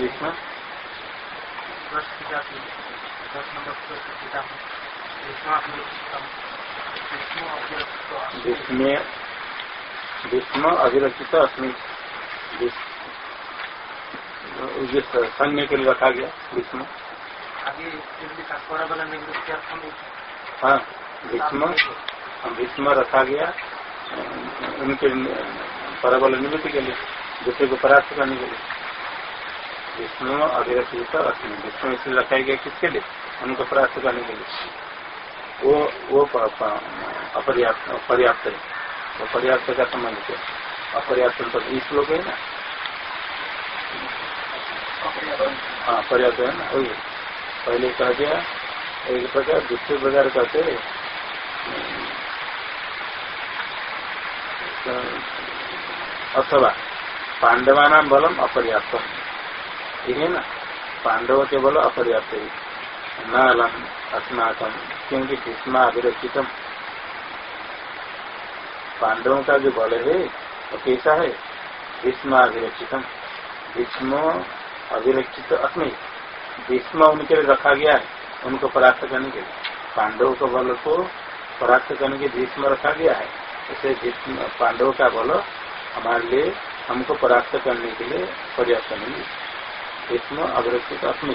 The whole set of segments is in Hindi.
भीष्म भीष्म अभिरक्षित अस्मि भीष्म- ये संज्ञ के लिए रखा गया भीष्म हाँ भीष्म भीष्म रखा गया उनके परबल निवृत्ति के लिए दूसरे को परास्त करने के लिए। भीष्म अभिरक्षित अस्मि भीष्म इसलिए रखा गया किसके लिए? उनको परास्त करने के लिए। वो वो अपर्याप्त, पर्याप्त है। वो पर्याप्त का संबंध है अपर्याप्त तो ई श्लोक है ना। हाँ पर्याप्त है ना, वही। पहले कह दिया एक प्रकार दूसरे प्रकार कहते अथवा पांडवा नाम बलम अपर्याप्त ठीक है ना पांडव के बल अपर्याप्त न अलम अस्माकम क्योंकि भीष्मा अभिरक्षितम पांडवों का जो बल है वो कैसा है भीष्मा अभिरक्षितम भीष्म अभिरक्षित अस्मि भीष्म उनके लिए रखा गया है उनको परास्त करने के लिए पांडवों के बल को परास्त करने के भीष्म रखा गया है इसे भीष्म पांडवों का बल हमारे लिए हमको परास्त करने के लिए पर्याप्त नहीं है भीष्म अभिरक्षित अस्मि।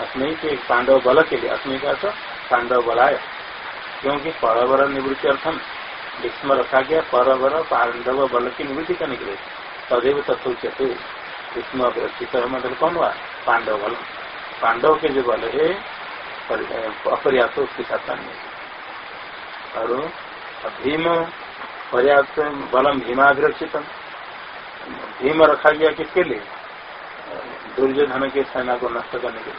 अस्मि के पांडव बल के लिए, अस्मि का तो पांडव बलाय। क्योंकि परवर निवृत्ति अर्थम, भीष्म रखा गया परवर पांडव बल की निवृत्ति करने के लिए। तदेव तत्वचते भीष्म अभिरक्षित मतलब कौन हुआ? पांडव बल। पांडव के जो बल है, पर- अपर्याप्त उसके साथ और भीम पर्याप्त बलम भीमाभिरक्षितम भीम रखा गया किसके लिए? दुर्योधन के सेना को नष्ट करने के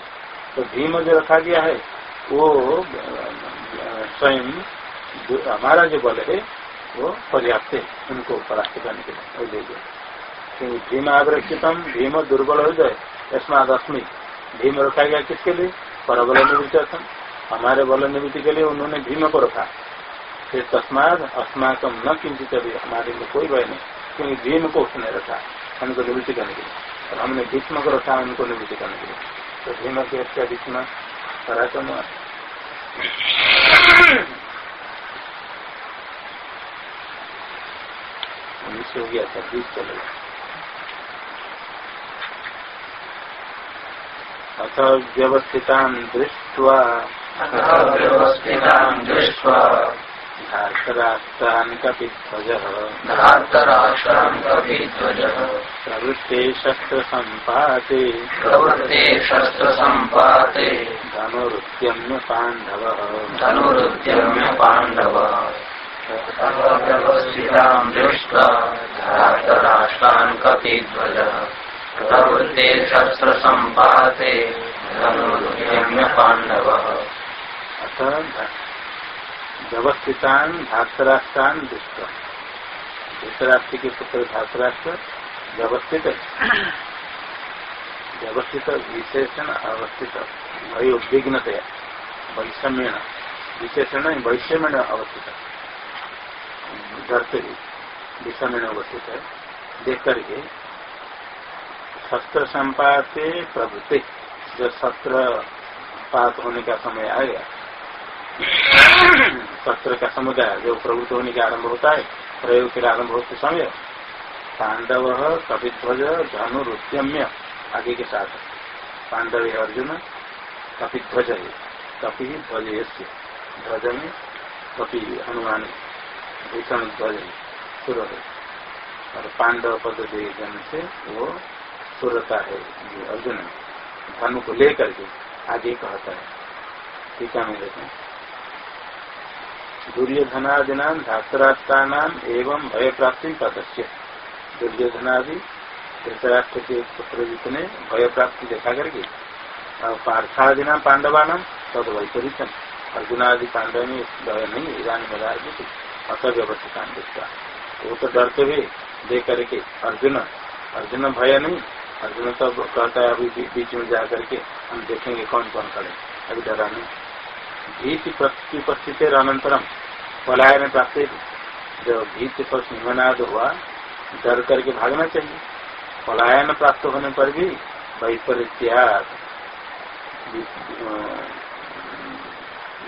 तो भीम जो रखा गया है, वो स्वयं हमारा जो बल है, वो पर्याप्त है, उनको परास्त करने के लिए। वो दे दिया क्योंकि भीम आवरक्षितम भीम दुर्बल हो जाए यस्माद अस्मि भीम रखा गया किसके लिए? परबल निवृत्ति हमारे बल निवृत्ति के लिए उन्होंने भीम को रखा। फिर तस्माद अस्माकम न किंचित अभी हमारे लिए कोई भय नहीं, क्योंकि भीम को उसने रखा हमको निवृत्ति करने के लिए। हमने भीष्म को रखा उनको निवृत्ति करने के लिए तो भीम के अच्छा भीष्म पराक्रम उन्नीस हो गया छब्बीस चलेगा अथ व्यवस्थितान् दृष्ट्वा व्यवस्थितान् दृष्ट्वा धार्तराष्ट्रान् कपिध्वजः प्रवृत्ते शस्त्रसम्पाते। प्रवृत्ते शस्त्रसम्पाते। धनुरुद्यम्य पाण्डवः। धनुरुद्यम्य पाण्डवः। व्यवस्थितान् दृष्ट्वा धार्तराष्ट्रान् कपिध्वजः प्रवृत्ते शस्त्रसम्पाते धनुरुद्यम्य पाण्डवः। अथ व्यवस्थितान्, धातराष्ट्रान् दुष्ट धृतराष्ट्र के पुत्र धातराष्ट्र व्यवस्थित। व्यवस्थित विशेषण अवस्थित वही उद्विग्नतया वैषम्यण। विशेषण वैषम्यण अवस्थित से भी विषम्यण अवस्थित है। देख करके शस्त्र संपाते प्रवृत्ति जब शस्त्र पात होने का समय आएगा शस्त्र का समुदाय, जो प्रवृत्त होने का आरंभ होता है, प्रयोग के आरंभ होते समय पांडव कपिध्वज धनुरुद्यम्य आगे के साथ। पांडव अर्जुन, कपिध्वज है। कपि ध्वज। ध्वज में कपि हनुमान भूषण ध्वज सुर और पांडव पद जन से वो सुरता है अर्जुन धनु को लेकर के आगे कहता है। टीका में देखें दुर्योधनादिना धातराष्ट्राण एवं भय प्राप्ति पदस्य दुर्योधनादि धृतराष्ट्र के पुत्र जितने भय प्राप्ति देखा करके और पार्थादिना पांडवाना तद वैपरीतम अर्जुनादि पांडव में भय नहीं ईरान में राजनीति असव्यवस्थिता देखता वो तो डरते हुए देख करके अर्जुन। अर्जुन भय नहीं अर्जुन तो कहता है अभी बीच में जा करके हम देखेंगे कौन कौन खड़े अभी डरा नहीं। भीति प्रतिपस्थित अनंतरम पलायन प्राप्त। जो भीति पर सिंहनाद हुआ, डर करके भागना चाहिए। पलायन प्राप्त होने पर भी वैपरीत्या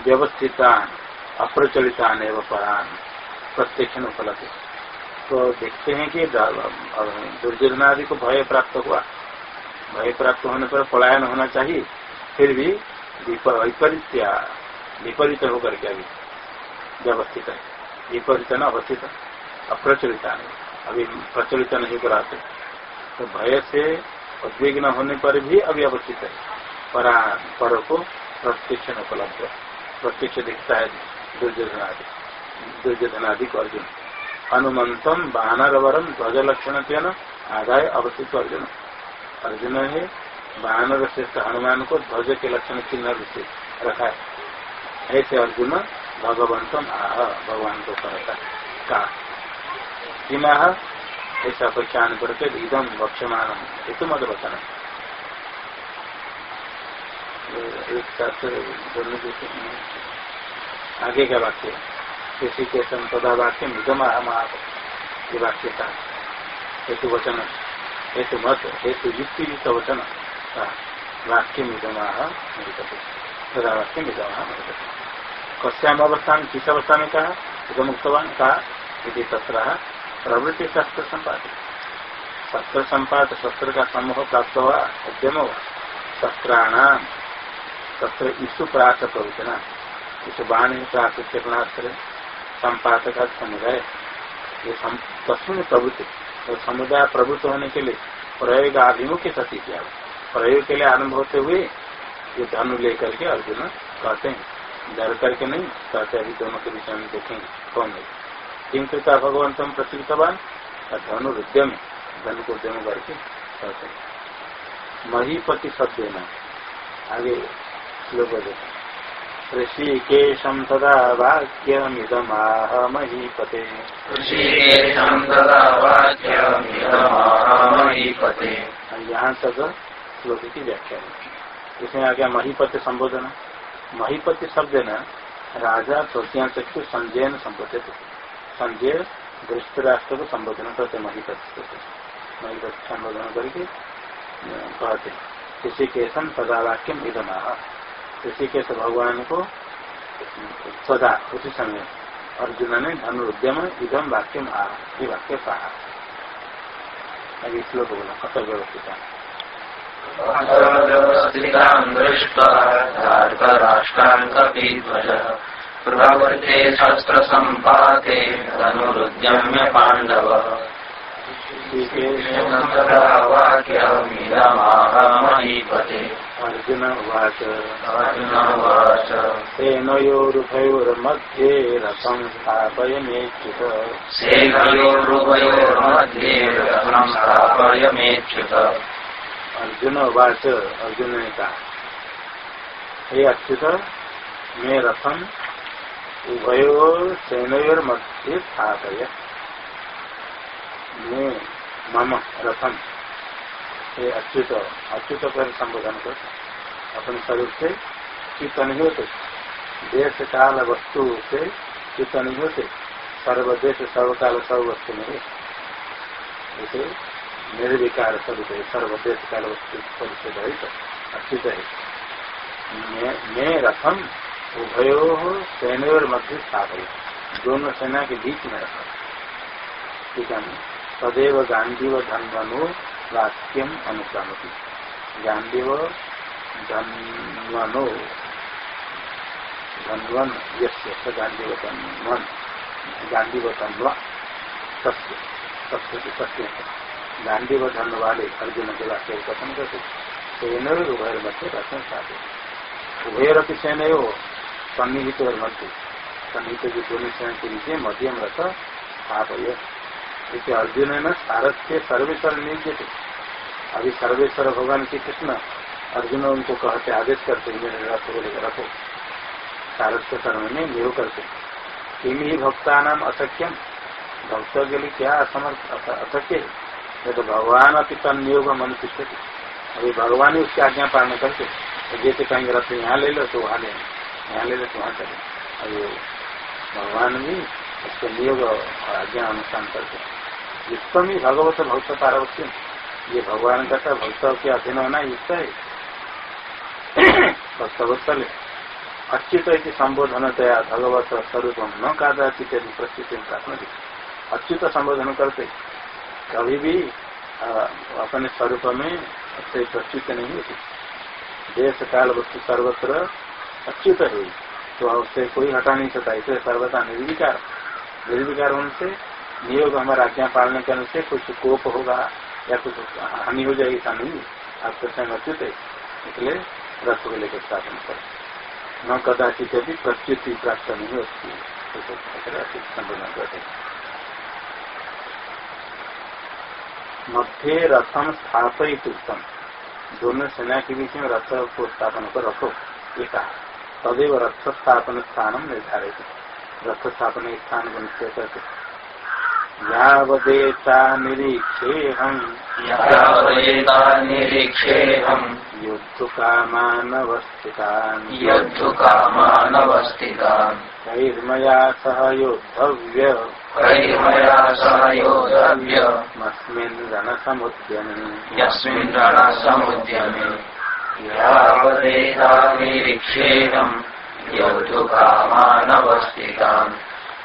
व्यवस्थिता अप्रचलितान एवं परान, प्रत्यक्ष उपलब्ध। तो देखते हैं कि दुर्योधनादि को भय प्राप्त हुआ। भय प्राप्त होने पर पलायन होना चाहिए, फिर भी वैपरीत्या विपरीत होकर के अभी व्यवस्थित है। विपरीत न, अवस्थित अप्रचलित अभी प्रचलित नहीं कराते तो भय से उद्विग्न होने पर भी अभी अवस्थित है। परा को प्रत्यक्ष उपलब्ध प्रत्यक्ष दिखता है दुर्योधनादि। दुर्योधनादि को अर्जुन। हनुमंतम बानर वरम ध्वज लक्षण तेन आदाय अवस्थित अर्जुन। अर्जुन है बानर श्रेष्ठ हनुमान को ध्वज के लक्षण चिन्ह रखा है। ऐसे अर्जुन भगवंतम आह भगवान को कहता का? किम? ऐसा पहचान करके इदम वक्षमान हेतु मत बताना एक साथ दोनों आगे का वाक्य? किसी के संपदा वाक्य निगम ये वाक्य था हेतु वचन हेतु मत हेतु युक्ति युक्त वचन वाक्य निगम सदा वाक्य निगम कश्याम अवस्था में किस अवस्था में कहा निगम उक्तवान कहा यदि तत्र प्रवृत्ति शस्त्र संपाद शस्त्र संपाद शस्त्र का समूह प्राप्त हुआ उद्यम हुआ शस्त्राणाम शस्त्र ईसु प्राच प्रवचना इस बाण प्राच क्षेपणास्त्र संपात का समुदाय। ये तस्वीर प्रवृत्ति तो समुदाय प्रवृत्त होने के लिए प्रयोग अभिमुख्य सती किया प्रयोग के लिए आरंभ होते हुए ये धनु लेकर के अर्जुन कहते हैं। डर करके नहीं कहते अभी दोनों के विषय में देखेंगे कौन है। किम कृता भगवान भगवंतम प्रसिद्धवान धनु उद्यम धनु को उद्यम करके कहते महीपति शब्द देना आगे श्लोक देखें। ऋषिकेशं तदा वाक्यमिदमाह महीपते। ऋषिकेशं तदा वाक्यमिदमाह महीपते। यहाँ तक श्लोक की व्याख्या है। इसमें आ गया महीपति संबोधन। महीपति शब्द न राजा तृतीया चक्षु संजय संबोधित संजय दृष्ट राष्ट्र को संबोधन करते, महीपति महीपति संबोधन करके कहते किसी केशम सदा वाक्यम इदमाह ऋषिकेश भगवान को सदा, उसी समय अर्जुन ने धनुर्द्यम इधम वाक्य ये वाक्य कहा। अभी श्लोक बोला कतल व्यवस्थित प्रवर्ते शस्त्र संपाते धनुरुद्यम्य पांडव वाक्यमीपते अर्जुन उवाच अर्जुन उवाच सेनयोरुभयोर्मध्ये रथं स्थापयमेच्युत। सेनयोरुभयोर्मध्ये रथं स्थापयमेच्युत। अर्जुन उवाच, अर्जुन ने कहा, हे अच्युत, मैं रथम उभयो सेनयोर मध्य स्थापय। मैं, मम रथम। हे अच्युत अच्युत कर संबोधन कर। अपने शरीर से चित्त नहीं होते। देश काल वस्तु से चित्त नहीं होते। सर्वदेश सर्वकाल सर्व वस्तु में निर्विकार स्वरूप है सर्वदेश काल वस्तु स्वरूप से रहित अच्युत है मैं रथम उभयो सेनोर मध्य स्थापित दोनों सेना के बीच में रखा ठीक है सदैव गांधी व धनवनु, वाक्यम अनुक्रामती गांधीव धन्वनो, धन्वन यस्य गांधीव धन्वन। गांधीव धन्वा सत्य सत्य सत्य। गांधीव धन वाले अर्जुन के वाक्य कथन करते सेन उभय मध्य कथन साधे उभयर की सेन हो सन्निहित और मध्य सन्निहित दोनों सेना के नीचे मध्यम रथ आप क्योंकि अर्जुन ना सारथ्य सर्वेश्वर नहीं थे अभी सर्वेश्वर भगवान श्री कृष्ण अर्जुन उनको कहते, आदेश करते मेरे रथ को लेकर रखो। के कर्म में नियोग करते किम ही भक्ता नाम असख्यम भक्तों के लिए क्या असमर्थ असत्य है? ये तो भगवान अति तन नियोग मनुष्य अभी भगवान ही उसकी आज्ञा पालन करते। तो जैसे कहेंगे, रथ यहाँ ले लो तो वहाँ ले यहाँ ले लो तो वहाँ चले। अभी भगवान भी उसके नियोग आज्ञा अनुष्ठान करते। युक्तम ही भगवत भक्त पार्वती ये भगवान का था भक्त के अधीन होना युक्त है। भक्तवत्सल अच्युत इति संबोधनतया भगवत स्वरूप न कादाचित प्रस्तुति अच्युत संबोधन करते। कभी भी अपने स्वरूप में से प्रस्तुत नहीं होती। देश काल वस्तु सर्वत्र अच्युत है तो उससे कोई हटा नहीं सकता। इसे सर्वथा निर्विकार। निर्विकार होने से नियोग हमारा आज्ञा पालने करने से कुछ कोप होगा या कुछ हानि हो जाएगी, ऐसा नहीं। आपके स्वयं अच्युत है, इसलिए रथ को लेकर स्थापन कर। न कदाचित भी प्रत्युति प्राप्त नहीं होती संबोधन करते। मध्य रथम स्थापित उत्तम दोनों सेना के बीच में रथ को स्थापन कर रखो ये कहा। तदेव रथ स्थापन स्थान निर्धारित रथ स्थापन स्थान को निश्चय करते यावदेता निरीक्षेऽहम् यावदेता निरीक्षेऽहम् योद्धुकामानवस्थितान्। योद्धुकामानवस्थितान्। कैर्मया सह योद्धव्य। सह रणसमुद्यमे यस्मिन् रणसमुद्यमे यावदेता निरीक्षेऽहम् योद्धुकामानवस्थितान्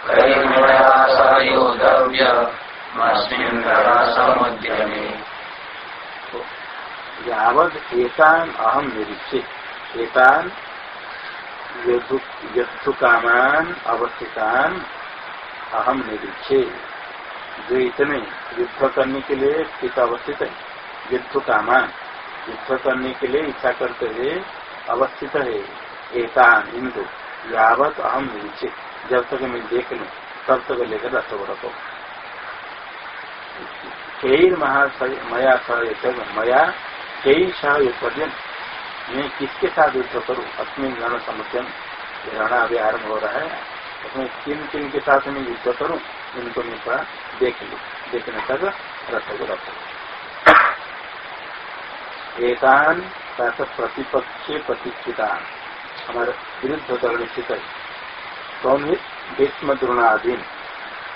कैर्मया सह योद्धव्य रणसमुद्यमे यावद एतान अहम निरीक्षे एतान यद्धुकामान अवस्थितान अहम निरीक्षे। जो इतने युद्ध करने के लिए स्थित अवस्थित है, युद्ध कामान युद्ध करने के लिए इच्छा करते हुए अवस्थित है, एतान इनको यावत अहम निरीक्षे। जब तक मैं देख लू, तब तक लेकर रखो। कई मया सह मया कई सह मैं किसके साथ युद्ध करूँ? अपने रण समुद्यम रण अभी आरंभ हो रहा है। उसमें किन किन के साथ मैं युद्ध करूँ इनको मैं थोड़ा देख लू, देखने तक रथ को रखो। एकान प्रतिपक्षे प्रतिष्ठिता हमारे विरुद्ध दल स्थित है भीष्म द्रोणाधीन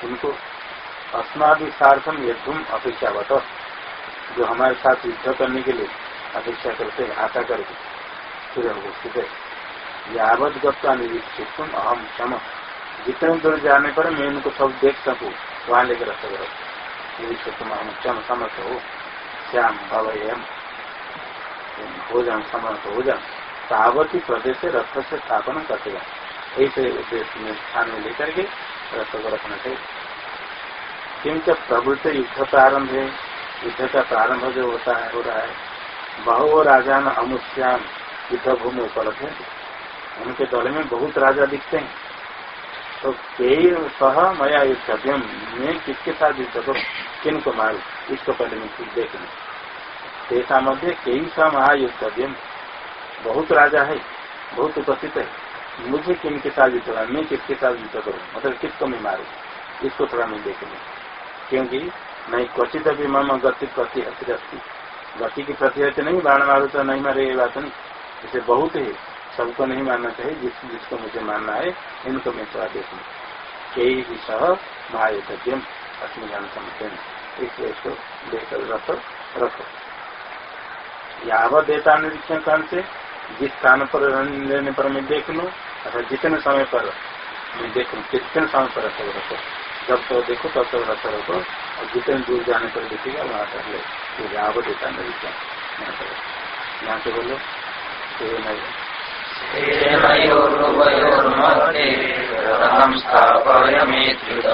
उनको अस्माभिसार्थम युद्धम अपेक्षा बता। जो हमारे साथ युद्ध करने के लिए अपेक्षा करते हैं आशा करके। फिर स्थित है यावत गप्ता निरीक्षित अहम क्षम। जितने दूर जाने पर मैं उनको सब देख सकूँ। वहाँ लेकर रख। सकूँ निरीक्षित अहम क्षम समर्थ हो। श्याम भवयम हो जाऊँ समर्थ हो जाऊँ। तावती प्रदेश से रथ से स्थापना करते ऐसे उद्देश्य में स्थान में लेकर के रथ को रखना चाहिए। किंच प्रवृत्त युद्ध प्रारंभ है। युद्ध का प्रारंभ जो होता है, हो रहा है। बहु राजा न अमुष्याम युद्ध भूमि उपलब्ध है। उनके दल में बहुत राजा दिखते हैं। तो सह मया युद्धव्यम मैं किसके साथ युद्ध करूँ किन को मारू इसको पहले मैं खुद लू। तेसा मध्य कई सह महायुद्धव्यम बहुत राजा है, बहुत उपस्थित है। मुझे किन के साथ युद्ध करना मैं किसके साथ युद्ध करूँ। मतलब किसको मैं मारू? इसको थोड़ा मैं देख लू। क्योंकि नहीं क्वचित अभी मम गति प्रति हस्ती गति की प्रतिहत नहीं, बाण मारू तो नहीं मारे, ये बात नहीं। इसे बहुत है सबको नहीं मानना चाहिए, जिस, जिसको मुझे मानना है, इनको मैं थोड़ा देखूँ कई भी सह महायुद्धम अस्मी ज्ञान समझते इसलिए इसको लेकर रखो रखो। यावत देता निरीक्षण कर्ण से, जिस स्थान पर लेने पर मैं देख लू अर्थात जितने समय पर मैं देख लू, कितने समय पर रखो रखो। जब तो देखो, तब तक रखो रखो। और जितने दूर जाने पर देखेगा वहाँ तक ले। तो यावत देता निरीक्षण। यहाँ से बोलो तो नहीं सेनयोरुभयोर्मध्ये रथं स्थापयमेत्युत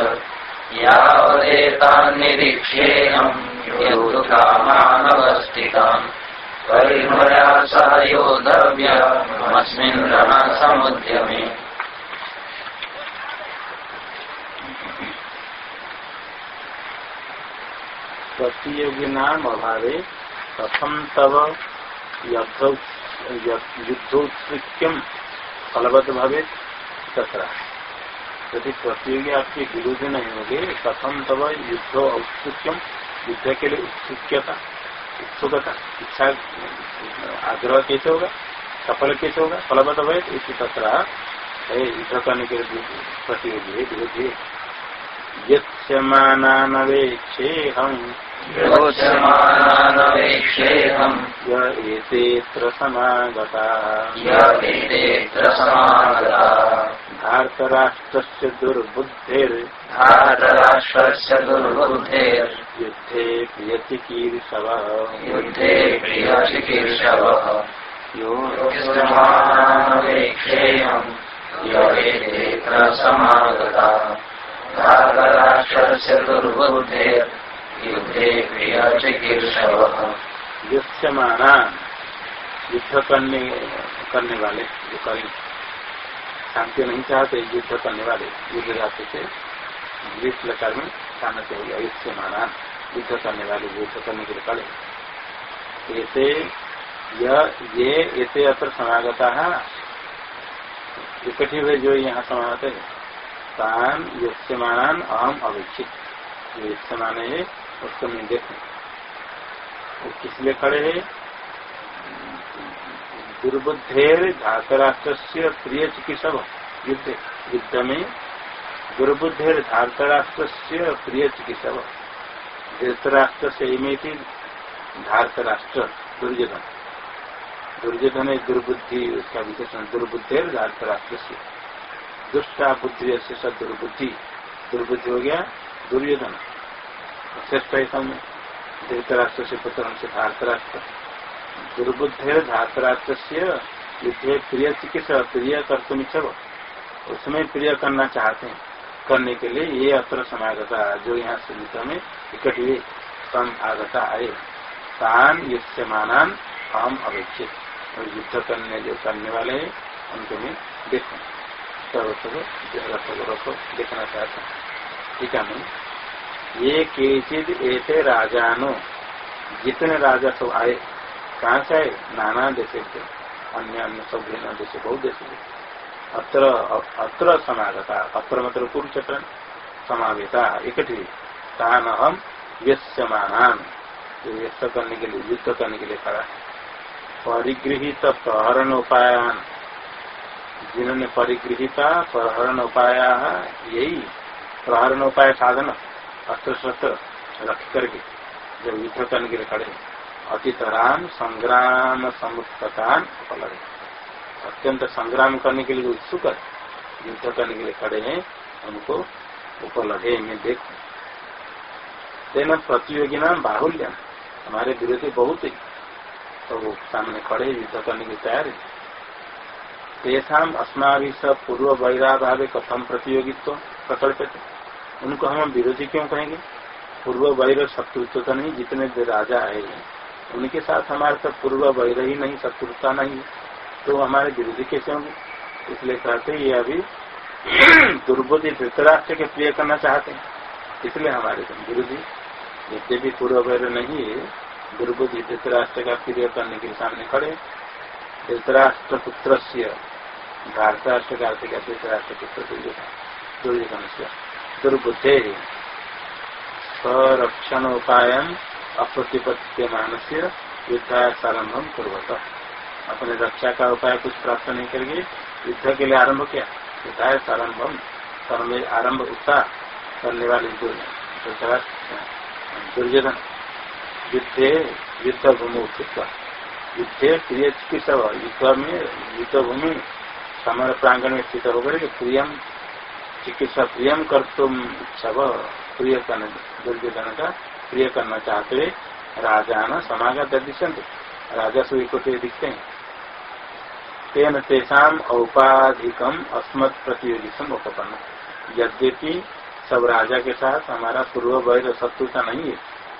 परिमया सह योद्धव्यमस्मिन् रणसमुद्यमे प्रतियोगी नाम अभावे प्रथम तब युद्धोत्सुक्यम फलवत भवे तथा यदि प्रतियोगी आपके विरोधी नहीं होंगे कथम तब युद्ध औत्सुक्यम युद्ध के लिए उत्सुकता उत्सुकता, इच्छा, आग्रह कैसे होगा? सफल कैसे होगा? फलवत भवे इसी तथा युद्ध करने के लिए प्रतियोगी है विरोधी। है यमानानवेक्षे हम योत्स्यमानानवेक्षेऽहम् य एतेऽत्र समागता य एतेऽत्र समागता भारतराष्ट्रस्य दुर्बुद्धेर्। युद्धे प्रियचिकीर्षवः युद्धे यो योत्स्यमानानवेक्षेऽहम् य एतेऽत्र समागता भारतराष्ट्रस्य दुर्बुद्धेर्। युद्धे युद्ध करने करने वाले जो करें। शांति नहीं चाहते युद्ध करने वाले युद्ध जाते से ग्रीस लकार में खाना चाहिए युष्यमाना युद्ध करने वाले युद्ध करने के लिए कड़े ऐसे, ये ऐसे अत्र समागता है। इकट्ठे हुए जो यहाँ समागत है, तान युष्यमान अहम अवेक्षित युष्यमान है उसको मैं देखूँ वो किस लिए खड़े है? दुर्बुद्धेर धातराष्ट्र से प्रिय चिकित्सक। युद्ध युद्ध में दुर्बुद्धेर धातराष्ट्र से प्रिय चिकित्सक। धृतराष्ट्र से में थी धातराष्ट्र, दुर्योधन। दुर्योधन दुर्बुद्धि, उसका विशेषण दुर्बुद्धेर धातराष्ट्र से दुष्टा बुद्धि से सब दुर्बुद्धि। दुर्बुद्धि हो गया दुर्योधन। श्रेष्ठ है समय धृतराष्ट्र से पुत्र से धातराष्ट्र दुर्बुद्धे धातराष्ट्र से युद्ध प्रिय चिकित्सा, प्रिय कर्तुम इच्छव। उसमें प्रिय करना चाहते हैं। करने के लिए ये अत्र समागता, जो यहाँ से युद्ध में इकट्ठे सम आगता आए। तान युष्यमान हम अपेक्षित। और युद्ध करने जो करने वाले हैं, उनको मैं देखूँ। सर्व रखो देखना चाहता हूँ। ठीक है मैं ये केचित ऐसे राजानो। जितने राजा सब आए, कहाँ से आए? नाना देश से अन्य अन्य सब भिन्न देश, बहुत देश अत्र अत्र समागता, अत्र मतलब कुरुक्षेत्र समावेता इकट्ठी। तान हम यस्यमान युद्ध करने के लिए, युद्ध करने के लिए खड़ा परिगृहित प्रहरण उपायान। जिन्होंने परिगृहिता प्रहरण उपाय, यही प्रहरण उपाय साधन। अस्त्र शस्त्र रख करके जब युद्ध करने के लिए खड़े अतितरान संग्राम समुत्थान उपलब्ध अत्यंत संग्राम करने के लिए उत्सुक है युद्ध करने के लिए खड़े हैं, उनको उपलब्ध मैं देख। तेना प्रतियोगी नाम बाहुल्य हमारे विरोधी बहुत ही तो वो सामने खड़े युद्ध करने की तैयारी तेसाम अस्मा पूर्व वैराभावे कथम प्रतियोगित्व प्रकल्पित उनको हम विरोधी क्यों कहेंगे? पूर्व वैर शत्रुत्व तो नहीं, जितने राजा आए हैं, उनके साथ हमारे तो पूर्व वैर ही नहीं, शत्रुता नहीं। तो हमारे विरोधी कैसे होंगे? इसलिए कहते ये अभी दुर्बुद्धि धृतराष्ट्र के प्रिय करना चाहते हैं। इसलिए हमारे विरोधी। यद्यपि पूर्व वैर नहीं है, दुर्बुद्धि धृतराष्ट्र का प्रिय करने के सामने खड़े। धृतराष्ट्र पुत्र से भारतराष्ट्र का धृतराष्ट्र पुत्र दुर्योधन से दुर्बुद्धे संरक्षण उपाय अप्रतिपत्ति अप्रतिपत्त्यमान से युद्धारंभम पूर्वत अपने रक्षा का उपाय कुछ प्राप्त नहीं करके युद्ध के लिए आरंभ किया। युद्धाय आरंभम कर्म आरंभ उत्साह करने वाले दुर्योधन युद्धे युद्ध भूमि उत्थित युद्धे प्रिय चिकित्सा युद्ध में युद्ध भूमि समर प्रांगण में स्थित होकर प्रियम चिकित्सा प्रियम कर तुम सब प्रिय दुर्योधन का प्रिय करना चाहते राजा न समागत दिशंत राजा सुई को दिखते हैं। तेन तेषाम औपाधिकम अस्मत् प्रतियोगी उपपन्न। यद्यपि सब राजा के साथ हमारा पूर्व वैर शत्रुता नहीं है,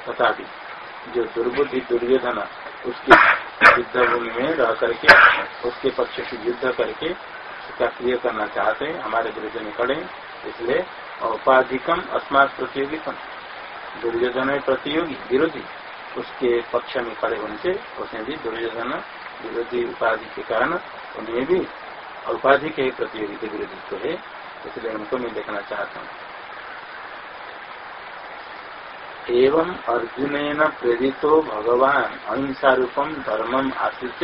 तथापि जो दुर्बुद्धि दुर्योधन उसकी युद्ध भूमि में रह करके, उसके पक्ष से युद्ध करके उसका प्रिय करना चाहते हैं, हमारे विरुद्ध में खड़े इसलिए औपाधिकम अस्मात प्रतियोगितम। दुर्योधन प्रतियोगी, विरोधी, उसके पक्ष में खड़े होने से उसने भी दुर्योधन, विरोधी उपाधि के कारण उन्हें भी उपाधि के प्रतियोगी के विरोधी तो है, इसलिए उनको मैं देखना चाहता हूँ। एवं अर्जुन प्रेरित भगवान अहिंसा रूपम धर्मम आश्रित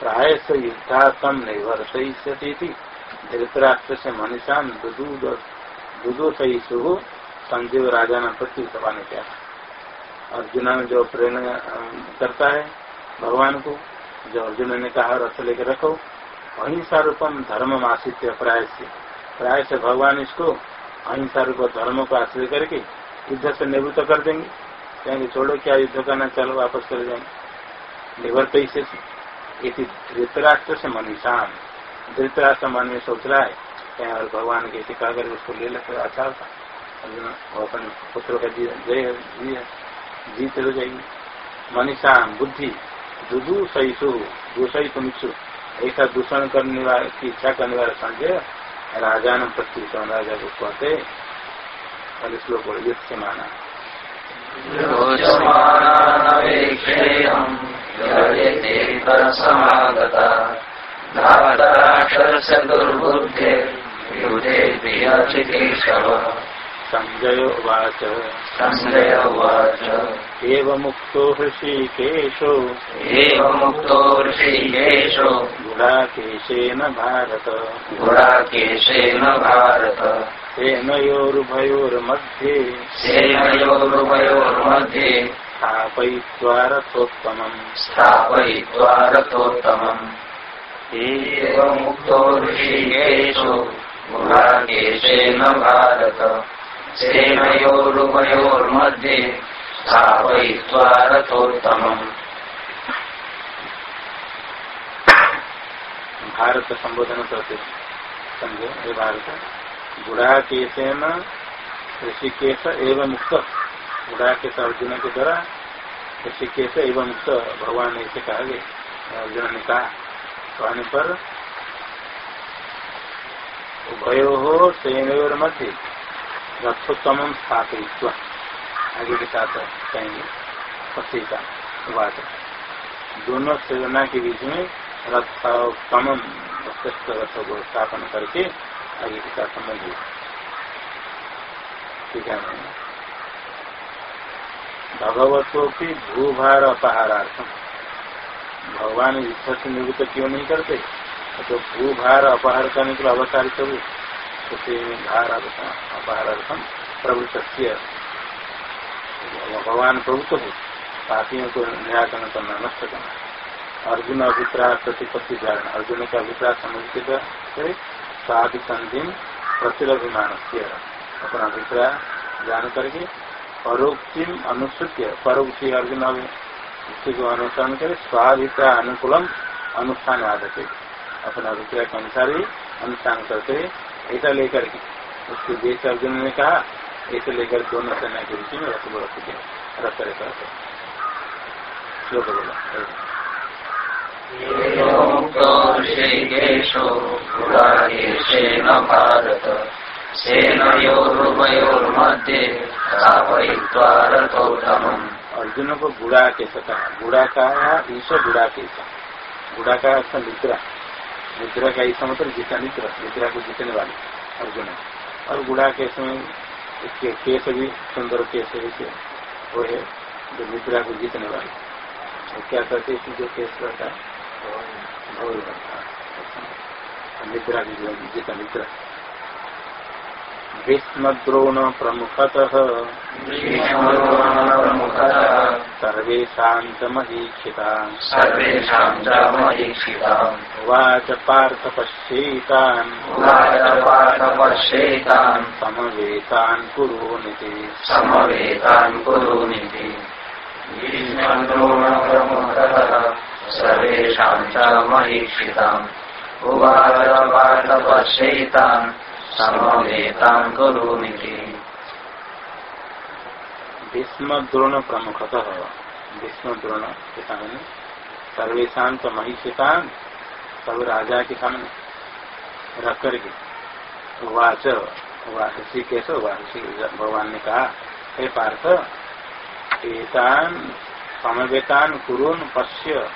प्राय से युद्धार्थम निर्वर्तयती धृतराष्ट्र से मनीषान दुदूषु संजीव राजा ने प्रत्युत ने क्या अर्जुन में जो प्रेरणा करता है, भगवान को, जो अर्जुन ने कहा, रथ लेकर रखो। अहिंसा रूपम धर्म आश्रित प्राय से प्राय से भगवान इसको अहिंसा रूप धर्म को आश्रय करके युद्ध से निवृत्त कर देंगे। कहेंगे, छोड़ो, क्या युद्ध करना चलो, वापस चले जाएँगे। निवृत्त ही से इसी धृतराष्ट्र से मनीषान धृतराष्ट्र मन में सोच रहा है, कहीं और भगवान कैसे कहा कर उसको ले लेते अच्छा होता अर्जुन अपन पुत्र का जी- जय जीत हो जाएगी। मनीषान बुद्धि दुदू सहिषु दूसरी तुमिक्षु ऐसा दूषण करने वाले, की इच्छा करने वाले संजय राजा ने प्रत्युषण राजा को कहते, और श्लोक को युद्ध से माना। यजते परसमागता धातराक्षरस्य दुर्बुद्धे युधे प्रियचिकीर्षवः। संजय उवाच। संजय उवाच। एवमुक्तो हृषीकेशो। एवमुक्तो ऋषिकेशो गुडाकेशेन भारत। गुडाकेशेन भारत। सेनयोरुभयोर्मध्ये। सेनयोरुभयोर्मध्ये। स्थापयित्वा रथोत्तमम् स्थापयित्वा रथोत्तमम् एवमुक्तो ऋषिकेशो गुणाकेशेन भारत। सेनयोरुभयोर्मध्ये स्थापयित्वा रथोत्तमम् भारत संबोधन करते समझो हे भारत। गुड़ाकेशन ऋषिकेश एवं मुक्त। गुड़ाकेश अर्जुन के द्वारा ऋषिकेश एवं मुक्त भगवान ने इसे कहा गया अर्जुन ने कहा, कहने पर उभयो हो सेनयोर मध्य रथोत्तम स्थापित आगे के साथ कहेंगे, पति का बात दोनों सेना के बीच में रथोत्तम श्रेष्ठ रथ को स्थापन करके आगे के साथ समझिए ठीक है भगवतों की भूभार अपहारार्थम। भगवान युद्ध से निवृत्त क्यों नहीं करते? तो भूभार अपहार करने के लिए अवसारित हुए उसे भार अपहारार्थम प्रवृत्त भगवान प्रवृत्त हो। पापियों को निराकरण करना नष्ट करना। अर्जुन अभिप्राय प्रतिपत्ति धारण अर्जुन का अभिप्राय समझ के करे साधु संधि प्रतिरभिमान अपना अभिप्राय जान करके परोक्तिम अनुसृत्य। परोक्ति अर्जुन उसी को अनुसरण करे स्वाभिप्राय अनुकूलम अनुष्ठान आदते। अपना अभिप्राय के अनुसार ही अनुष्ठान करते ऐसा लेकर के उसके देश अर्जुन ने कहा, ऐसे लेकर दोनों सेना के बीच में रथ रख रथ रेखा बोला एवमुक्तो ऋषिकेशो गुडाकेशेन भारत अर्जुन को गुड़ा केस कहा? गुड़ा का ईश गुड़ा केस गुड़ा का अर्थ निद्रा निद्रा का ईसा मतलब जीता निद्रा निद्रा को जीतने वाले। अर्जुन। और गुड़ा केस में इसके केस भी सुंदर केस है वो है जो निद्रा को जीतने वाले। और क्या कहते हैं जो केस रहता है निद्रा की जीता निद्रा भीष्म द्रोण प्रमुखतः भीष्मद्रोणप्रमुखतः सर्वेषां च महीक्षिता सर्वेषाम् उवाच पार्थ पश्येतान् समवेतान् कुरूनिति। समवेतान् कुरूनिति। भीष्मद्रोणप्रमुखतः सर्वेषाम् च महीक्षिताम् उवाचपाठपश्येतान् समवेतान् कुरूनिति भीष्म द्रोण प्रमुखतः द्रोण के सामने। सर्वेशा च महिषितान, सब राजा के सामने। रख करके। वाच ऋषि कैसे ऋषि भगवान ने कहा, हे पार्थ, एतान समवेतान कुरुन पश्य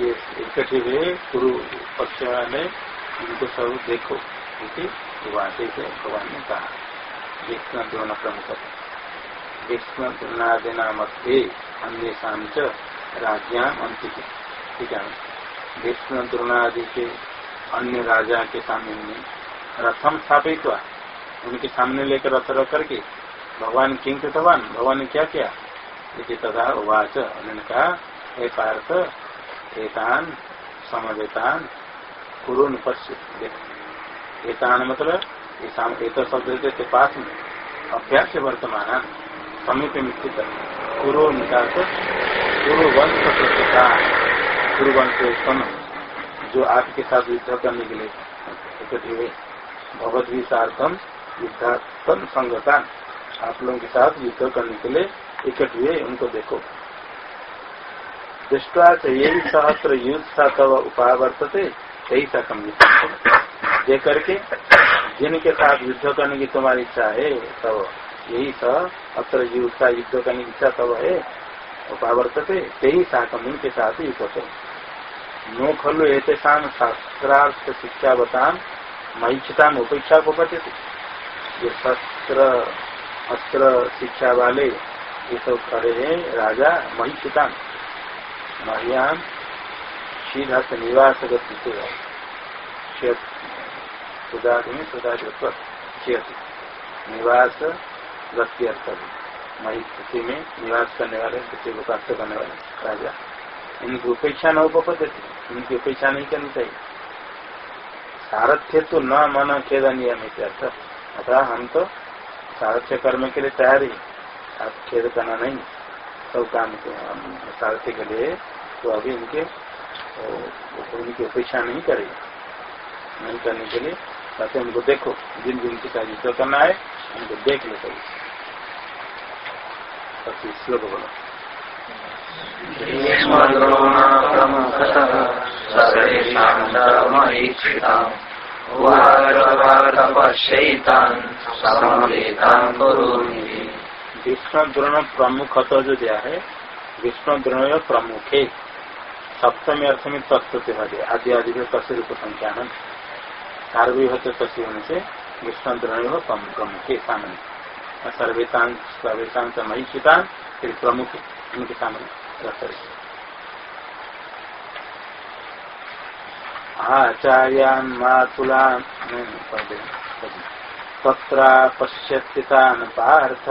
ये इकट्ठे हुए कुरु पक्ष में इनको सब देखो इति वाचे से भगवान ने कहा भीष्म द्रोण प्रमुख भीष्म द्रोणादिना मध्य अन्य च राज्याम अंतिक। ठीक है? भीष्म द्रोणादि के अन्य राजा के सामने में रथम स्थापित हुआ। उनके सामने लेकर रथ रख करके भगवान किंग कृतवान भगवान ने क्या किया? इति तथा उवाच। उन्होंने कहा, हे पार्थ, एतान, समवेतान कुरुन पश्य एतान मतलब एक शब्द के पास में अभ्यास वर्तमान समीप में स्थित कुरो निकास कुरु वंश प्रतिष्ठा कुरु वंश उत्पन्न जो आपके साथ युद्ध करने के लिए एकत्र हुए। भगवत भी सार्थम युद्धात्म संगता आप लोगों के साथ युद्ध करने के लिए इकट्ठ हुए, उनको देखो। दृष्टा ये सहस्त्र युद्ध सा तब उपावर्तते सही सा कम देख करके जिनके साथ युद्ध करने की तुम्हारी इच्छा है तब यही स अत्र युद्ध का युद्ध करने की इच्छा तब है उपावर्तते तेही साकम इनके साथ युद्ध करो नो खलु एतेषा शास्त्रार्थ शिक्षा शिक्षावतान महिक्षता उपेक्षा को थे। जो शस्त्र, अस्त्र शिक्षा वाले ये सब खड़े हैं, राजा महिषितान महियान से निवास निवास मई स्थिति में निवास करने वाले किसी को प्राप्त करने वाले, राजा। इनकी उपेक्षा न उपपद्य इनकी उपेक्षा नहीं करनी चाहिए। सारथ्य तो न मन खेद नियमित अर्थ अतः हम तो सारथ्य कर्म के लिए तैयार ही। आप खेद करना नहीं। सब काम सारथ्य के लिए तो अभी उनके उनकी अपेक्षा नहीं करेगी नहीं करने के लिए ताकि उनको देखो, जिन जिन की युद्ध करना है, उनको देख लो कभी पच्चीस श्लोक बोलो। विष्णु द्रोण प्रमुख तो जो दिया है विष्णु द्रोण प्रमुख। है सप्तमी अर्थ में तत्व से आदि आदि में तस्य रूप संख्यान कार्य होते तस्य होने से विष्णु द्रोण प्रमुख है सामने। सर्वेतान सर्वेतान महिषितान फिर प्रमुख उनके सामने आचार्यान् मातुलान् तत्र पश्यत्तान् पार्थ।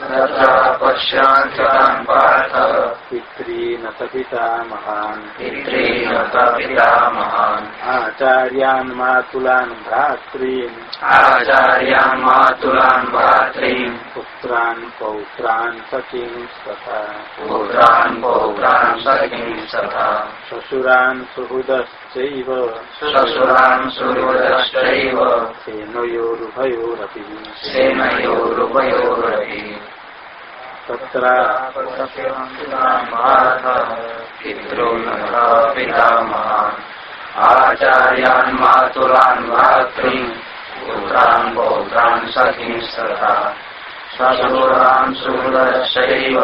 पश्यान् पार्थ। पितॄन् पिता महान् पितॄन् पिता महान् आचार्यान् मातुलान् भ्रातॄन्। आचार्यान् मातुलान् भ्रातॄन्। पुत्रान् पौत्रान् तथा तथा श्वशुरान् सुहृदश्चैव सेनयोरुभयोरपि। सेनयोरुभयोरपि। तत्र पितॄन् पितामहान् आचार्यान् मातुलान् भ्रातॄन् पुत्रान् पौत्रान् सखींस्तथा श्वशुरान् सुहृदश्चैव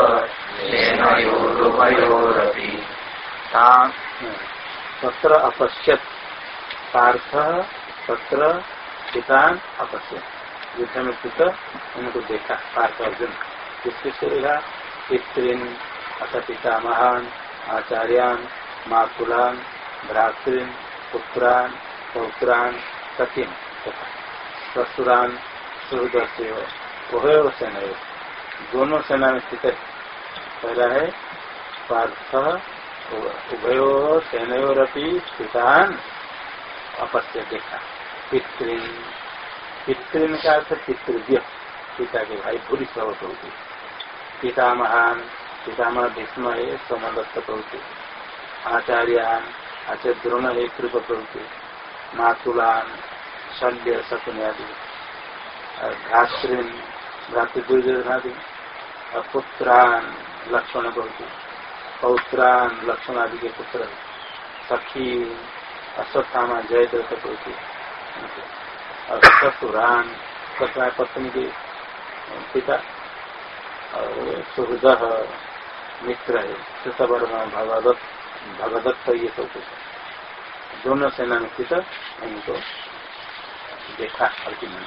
सेनयोरुभयोरपि। तत्र अपश्यत। पार्थ तत्र पितान अपश्यत। युद्ध में पित उनको देखा, पार्थ अर्जुन। किसके सुरेगा पितृन, अथ पिता महान, आचार्यान, मातुलान, भ्रातृन, पुत्रान, पौत्रान, सखिन। तथा ससुरान सुहृदस्य उभय सेना दोनों सेना में स्थित पहला है, पार्थ उभयो सेनयोरपी पितान अपत्य देखा पितृन पितृन का अर्थ पितृव्य। पिता के भाई भूरी स्व प्रवृत्ति। पिता महान पितामह भीष्म है सोमदत्त प्रवृत्ति। आचार्यान आचार्य द्रोण है कृप प्रवृत्ति। मातुलान, शल्य शकुनादि भ्रातृन, भ्रातृ दुर्योधनादि। पुत्रान लक्ष्मण प्रवृत्ति। पौत्रान लक्ष्मण आदि के पुत्र, सखी अश्वत्थामा जयद्रथ प्रवृत्ति और ससुरान ससुरा पत्नी के पिता, और सुहृद मित्र है श्रुतवर्मा भगवत, भगदत्त ये सब कुछ दोनों सेना में स्थित इनको देखा अर्जुन ने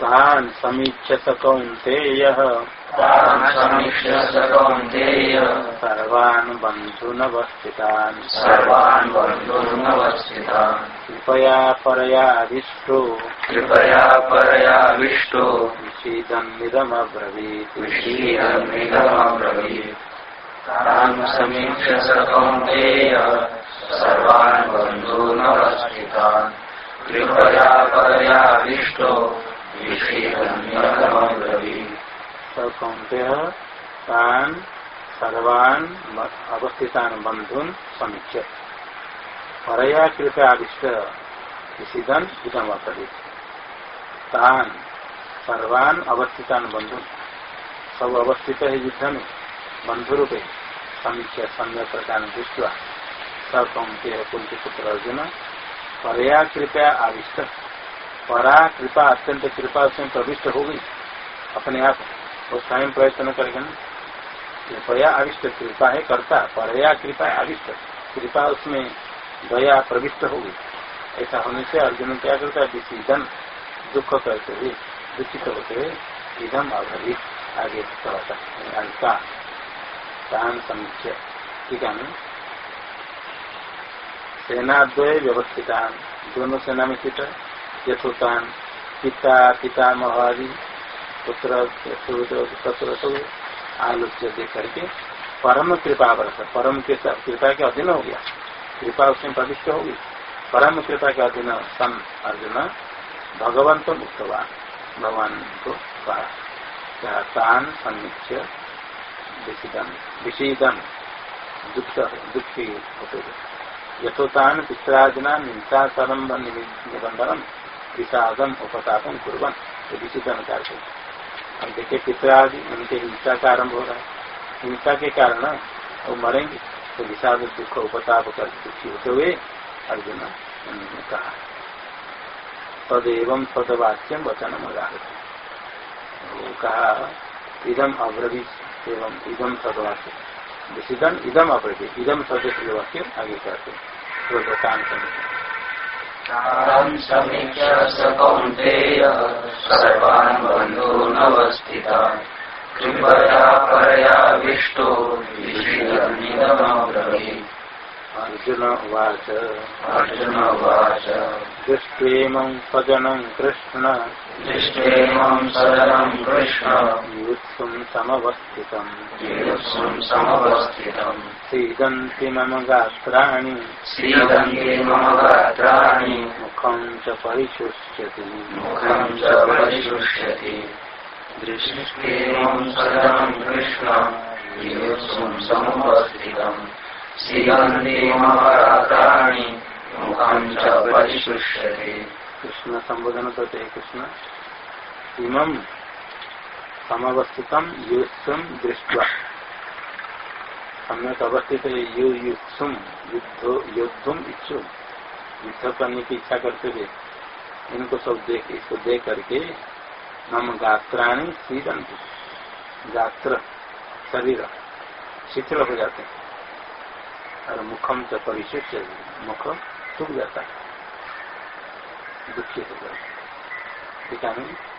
तान समीक्ष सकौंतेय तान् समीक्ष्य स कौन्तेय सर्वान् बन्धुनवस्थितान् सर्वान् बन्धूनवस्थितान् कृपया परयादिष्टो कृपया परयाविष्टो विषीदन्निदमब्रवीत्। विषीदमिदमब्रवीत् तान् समीक्ष्य स कौन्तेय सर्वान् बन्धूनवस्थितान् कृपया परयाविष्टो कौंते तान सर्वान अवस्थितान बंधुन समीक्ष परया कृपया आविष्ट इसीदन इदम तान सर्वान अवस्थितान बंधुन सब अवस्थित है युद्ध में बंधु रूपे समीक्षा सम्य प्रकार दृष्टि सब कौंते कुंती पुत्र अर्जुन, परया कृपया आविष्ट परा कृपा, अत्यंत कृपा उसमें प्रविष्ट हो गई। अपने आप वो स्वयं प्रयत्न करेगा ना। कृपया अविष्ट कृपा है करता, परया कृपा अविष्ट कृपा उसमें दया प्रविष्ट होगी ऐसा होने से अर्जुन क्या करता है? विशीदन दुख करते हुए, दुखित होते हुए इधम अभवित आगे चलाता का तान ठीक है ना? सेनाद्वय व्यवस्थितान दोनों सेना में स्थित है। यथोतान पिता पितामह आदि पुत्र ससुर सब आलोच्य देख करके परम कृपा वर्ष परम कृपा के अधीन हो गया। कृपा उसमें प्रविष्ट होगी। परम कृपा के अधीन सन अर्जुन भगवान तो मुक्तवान, भगवान को तान समीक्ष विषीदन दुख दुखी होते यथोतान पित्रादिना हिंसा सरम्भ निबंधनम विषादम उपतापम कुर्बन तो विषीदन करते अब देखिए पितरादि उनके हिंसा का आरंभ हो रहा है। हिंसा के कारण वो मरेंगे तो विषाद, दुख, उपताप कर दुखी होते हुए अर्जुन उन्होंने कहा, तदेव तदवाच्यम वचन वो कहा, इदम अब्रवीत एवं इदम तदवाक्य विषिदम इदम अब्रवीत इदम तद वाक्य आगे करते समीक्ष्य स कौन्तेय सर्वान् बन्धूनवस्थितान् कृपया परयाविष्टो विषीदमिदमब्रवीत् अर्जुन उवाच। अर्जुन उवाच। दृष्टेमं स्वजनं कृष्ण। दृष्टेमं सदनं कृष्ण। युत्सुं समवस्थितम् युत्सुं समवस्थितम् सीदन्ति मम गात्राणि। सीदन्ति मम गात्राणि। मुखं च परिशुष्यति। मुखं च परिशुष्यति। दृष्टेमं सदनं कृष्ण। युत्सुं समवस्थितम् कृष्ण संबोधन करते हैं, कृष्ण। इमं समवस्थितम युत्सुम दृष्टवा। सम्यक अवस्थित यु युत्सुम युद्धो योद्धुम इच्छु। युद्ध करने की इच्छा करते हुए इनको सब देख, इसको देख करके मम गात्राणी सीदंती गात्र, शरीर, शिथिल हो जाते हैं। और मुखम च परिशिष्ट मुख सूख जाता है। दुखी हो जाता ठीक है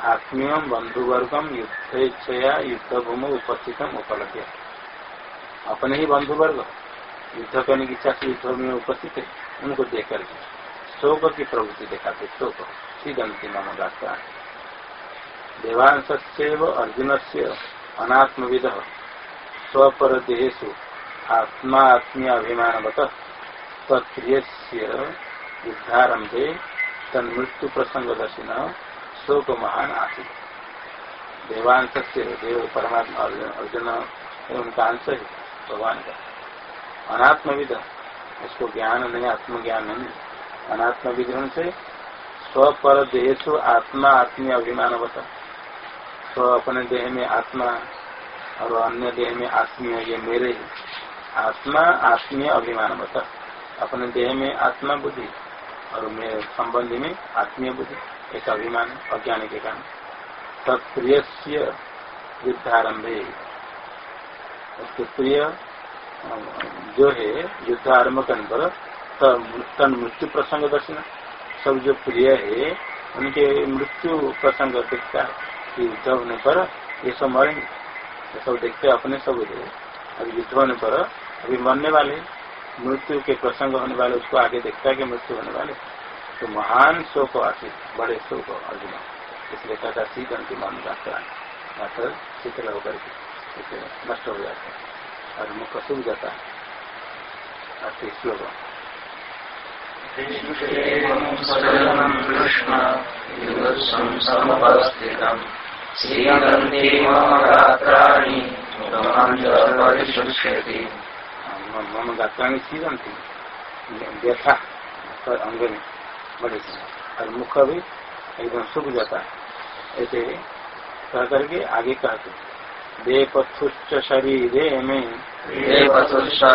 आत्मीय बंधुवर्गम युद्धेच्छया युद्ध भूमि उपस्थित उपलब्ध अपने ही बंधुवर्ग, युद्ध करने की इच्छा से युद्ध में उपस्थित है, उनको देख करके शोक की प्रवृत्ति दिखाते शोक। सीदंती मम गाता है। देवांश अर्जुन से अनात्मविद। स्वपर देहेशु आत्मा आत्मीय अभिमानवत तत्प्रिय युद्धारंभे तन्मृत्यु प्रसंग दर्शन शोक महान आसित। देवांश से देव परमात्मा अर्जुन उनका अंश है भगवान का अनात्मविद उसको ज्ञान नहीं, आत्मज्ञान नहीं। अनात्मविद से स्वपर देहेशु आत्मा आत्मीय अभिमान बता स्व अपने देह में आत्मा और अन्य देह में आत्मीय, ये मेरे आत्मा आत्मीय अभिमान बता अपने देह में आत्मा बुद्धि और मेरे संबंधी में आत्मीय बुद्धि ऐसा अभिमान अज्ञान के कारण। तत्प्रिय युद्धारंभे। उसके प्रिय जो है युद्ध आरंभ करने पर तन मृत्यु प्रसंग दर्शन। सब जो प्रिय है, उनके मृत्यु प्रसंग देखता है कि युद्ध होने पर ये सब मरेंगे। ये सब देखते अपने सब अभी युद्ध होने पर अभी मरने वाले मृत्यु के प्रसंग होने वाले, उसको आगे देखता है कि मृत्यु होने वाले तो महान शोक आसित बड़े शोक अर्जुन। इसलिए कहता शीत अंतिम यात्रा मात्र शीतल होकर के नष्ट हो जाता है। और मुख सूख जाता है। अति श्लोक श्रीगन्धे मम गात्राणी सीदंती व्यथा अंग में बड़े और मुख भी एकदम सूख जाता है ऐसे कह करके आगे कहते देपथुश्च शरीरे में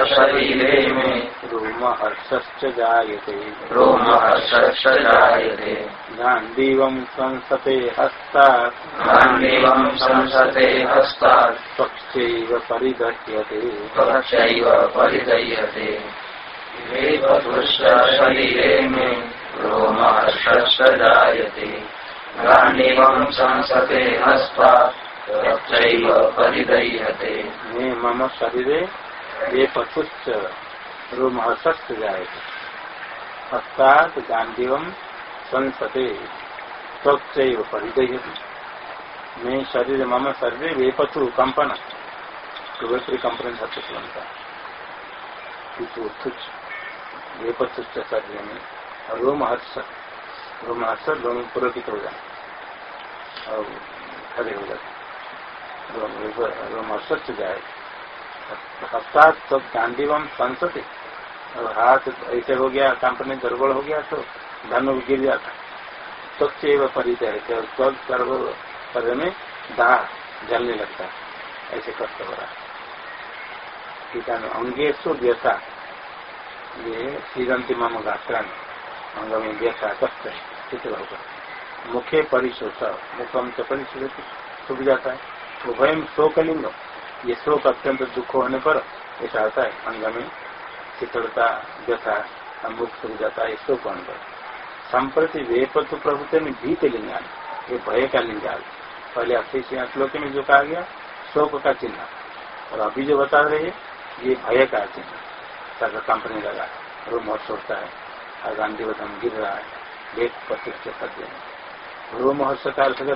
शरीरे मे रोम हर्षश्च जायते। रोम हर्षश्च जायते। गान्धीवं संसते हस्तात्। गाण्डीवं संसते हस्तात्। परिदह्यते परिदह्यते देवतुश्च शरीरे मे रोम हर्षश्च जायते। गाण्डीवं संसते हस्तात्। मे मम शरीरे ये पशुश्च जायते। हस्तात् गान्धीवं संसते मैं शरीर मम शरीर वे पशु कंपन सुगत्री कंपन सत्य बनता वे शरीर में और रोमहर्ष रोमहर्ष रोम पुरोकित हो जाए। और खड़े हो जाते रोमहर्ष जाए। हस्तात् सब गांधीवम संसते। और हाथ ऐसे हो गया, कंपनी गड़बड़ हो गया तो धन गिर जाता। स्वच्छ एवं परिचय स्वच्छ सर्व शरीर में दाह जलने लगता है। ऐसे कष्ट हो रहा टीका में अंगेशु व्यथा। ये सीरंती मम गात्रान अंग में व्यथा, कष्ट है होकर मुखे परिशोष, मुखम से परिशोष सूख जाता है। उभयम शोकलिंग। ये शोक अत्यंत दुख होने पर ऐसा आता है अंग में शीतलता व्यथा मुक्त हो जाता है शोक होने पर। संप्रति वेपत्व प्रभुत्व में भीत लिंगान, ये भय का लिंगाल। पहले अक्षय श्लोक में जो कहा गया, शोक का चिन्ह। और अभी जो बता रहे ये भय का चिन्ह। सर कंपनी लगा, रोम होता है और गांधी वतन गिर रहा है, वेद प्रत्यक्ष सत्य रोम हर्ष का अर्थ है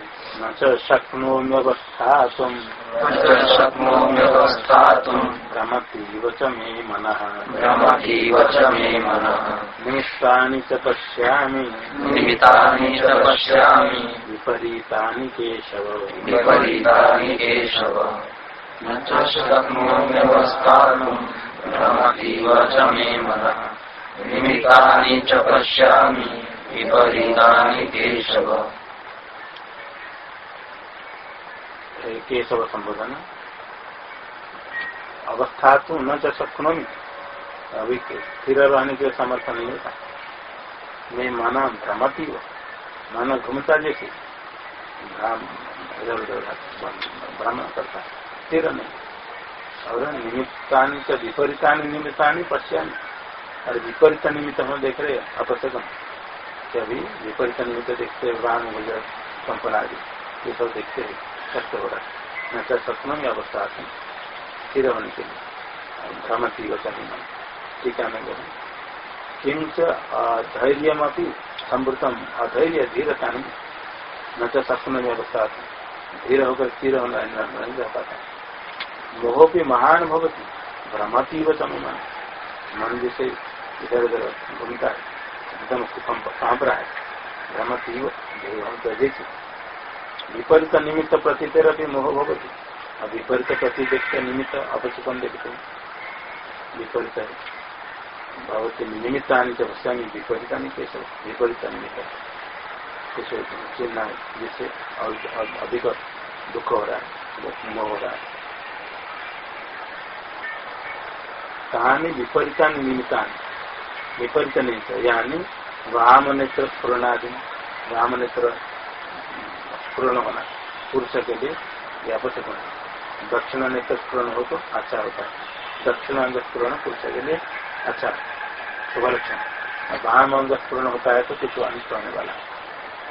न च शक्नोम्यवस्थातुम् शक्नोम्यवस्थातुम् भ्रमतीव च मे मनः। भ्रमतीव च मे मनः। निमित्तानि च पश्यामि। निमितानि च पश्यामि। विपरीतानि केशव। विपरीतानि केशव। न च शक्नोम्यवस्थातुम् भ्रमतीव च मे मनः। निमितानि च पश्यामि। विपरीतानि केशव। केशव संबोधन। अवस्था तो न च शक्नोमी अभी स्थिर रहने के समर्थ नहीं होता। मैं माना भ्रमती हो। माना घूमता जैसे। भ्रम भ्रमण करता। स्थिर नहीं। और निमित्ता च विपरीतानी, निमित्तानी पश्यामी और विपरीत निमित्त हम देख रहे अपसगम। अभी विपरीत निमित्त देखते हैं, राम गुजर आदि। ये सब देखते हैं। कष्ट हो रहा न तो सपनों में अवस्था आती स्थिर होने के लिए। भ्रमती वचन टीका में। बोले। किंच अधैर्यमी समृतम अधैर्य धीरता नहीं न तो सपनों में अवस्था आती धीर होकर स्थिर होना नहीं रह पाता। मोह भी महान भवती। भ्रमती वचन मन। जैसे इधर उधर घूमता है। एकदम काँप रहा है। भ्रमती देखिए। विपरीत निमित्त प्रतीतर भी मोह भवती। और विपरीत प्रति देखते निमित्त अपचुकन देखते विपरीत है भगवती निमित्तानी च पश्यामी विपरीतानी कैसे विपरीत निमित्त। कैसे चिन्ह जिससे अधिक दुख हो रहा है, मोह हो रहा है। कहानी विपरीता निमित्ता विपरीत निमित्त यानी वाम नेत्र स्फुरणादि वाम नेत्र स्फुरण होना। पुरुष के लिए व्यापक होना। दक्षिण नेत्र स्फुरण हो तो अच्छा होता है। दक्षिण अंग स्फुरण पुरुष के लिए अच्छा। शुभ लक्षण। वाम अंग स्पूर्ण होता है तो कुछ अनिष्ट होने वाला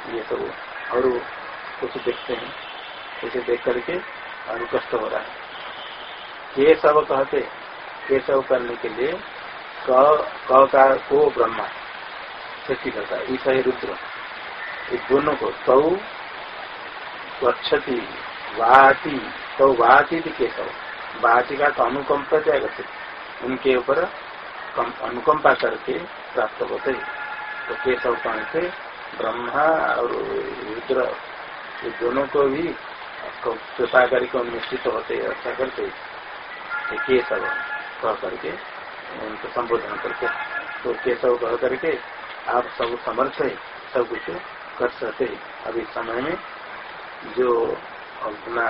ये सब और कुछ देखते हैं। उसे देख करके और कष्ट हो रहा है। ये सब कहते सब करने के लिए क, का को ब्रह्मा। सृष्टि करता है ईसा रुद्र। इस दोनों को तौ स्वच्छति, वाति तो वाति केशव। वाटिका का अनुकंप जाएगा उनके ऊपर अनुकंपा करके प्राप्त होते। तो केशव कण से ब्रह्मा और रुद्र। ये दोनों को भी कृपा करके उन्मिष्टित होते अच्छा करते। केशव कह करके उनको संबोधन करके तो केशव कह करके आप सब समर्थ है, सब कुछ कर सकते। अभी समय में जो अपना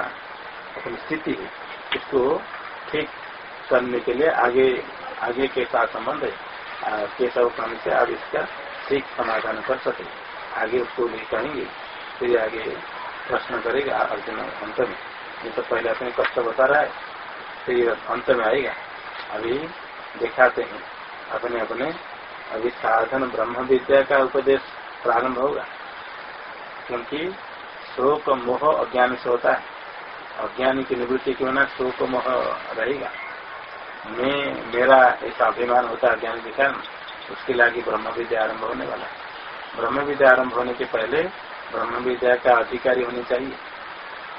अपनी स्थिति है, उसको ठीक करने के लिए आगे आगे के साथ संबंध है। केशव कहने से आप इसका ठीक समाधान कर सके। आगे उसको भी कहेंगे, फिर आगे प्रश्न करेगा अर्जुन अंत में। ये तो पहले अपने कष्ट बता रहा है, फिर अंत में आएगा। अभी दिखाते हैं, अपने अपने अभी साधन ब्रह्म विद्या का उपदेश प्रारंभ होगा, क्योंकि शोक मोह अज्ञान से होता है। अज्ञानी की निवृत्ति क्यों ना? शोक मोह रहेगा। मैं, मेरा ऐसा अभिमान होता है अज्ञान के कारण, उसके लिए ब्रह्म विद्या आरंभ होने वाला है। ब्रह्म विद्या आरंभ होने के पहले ब्रह्म विद्या का अधिकारी होनी चाहिए।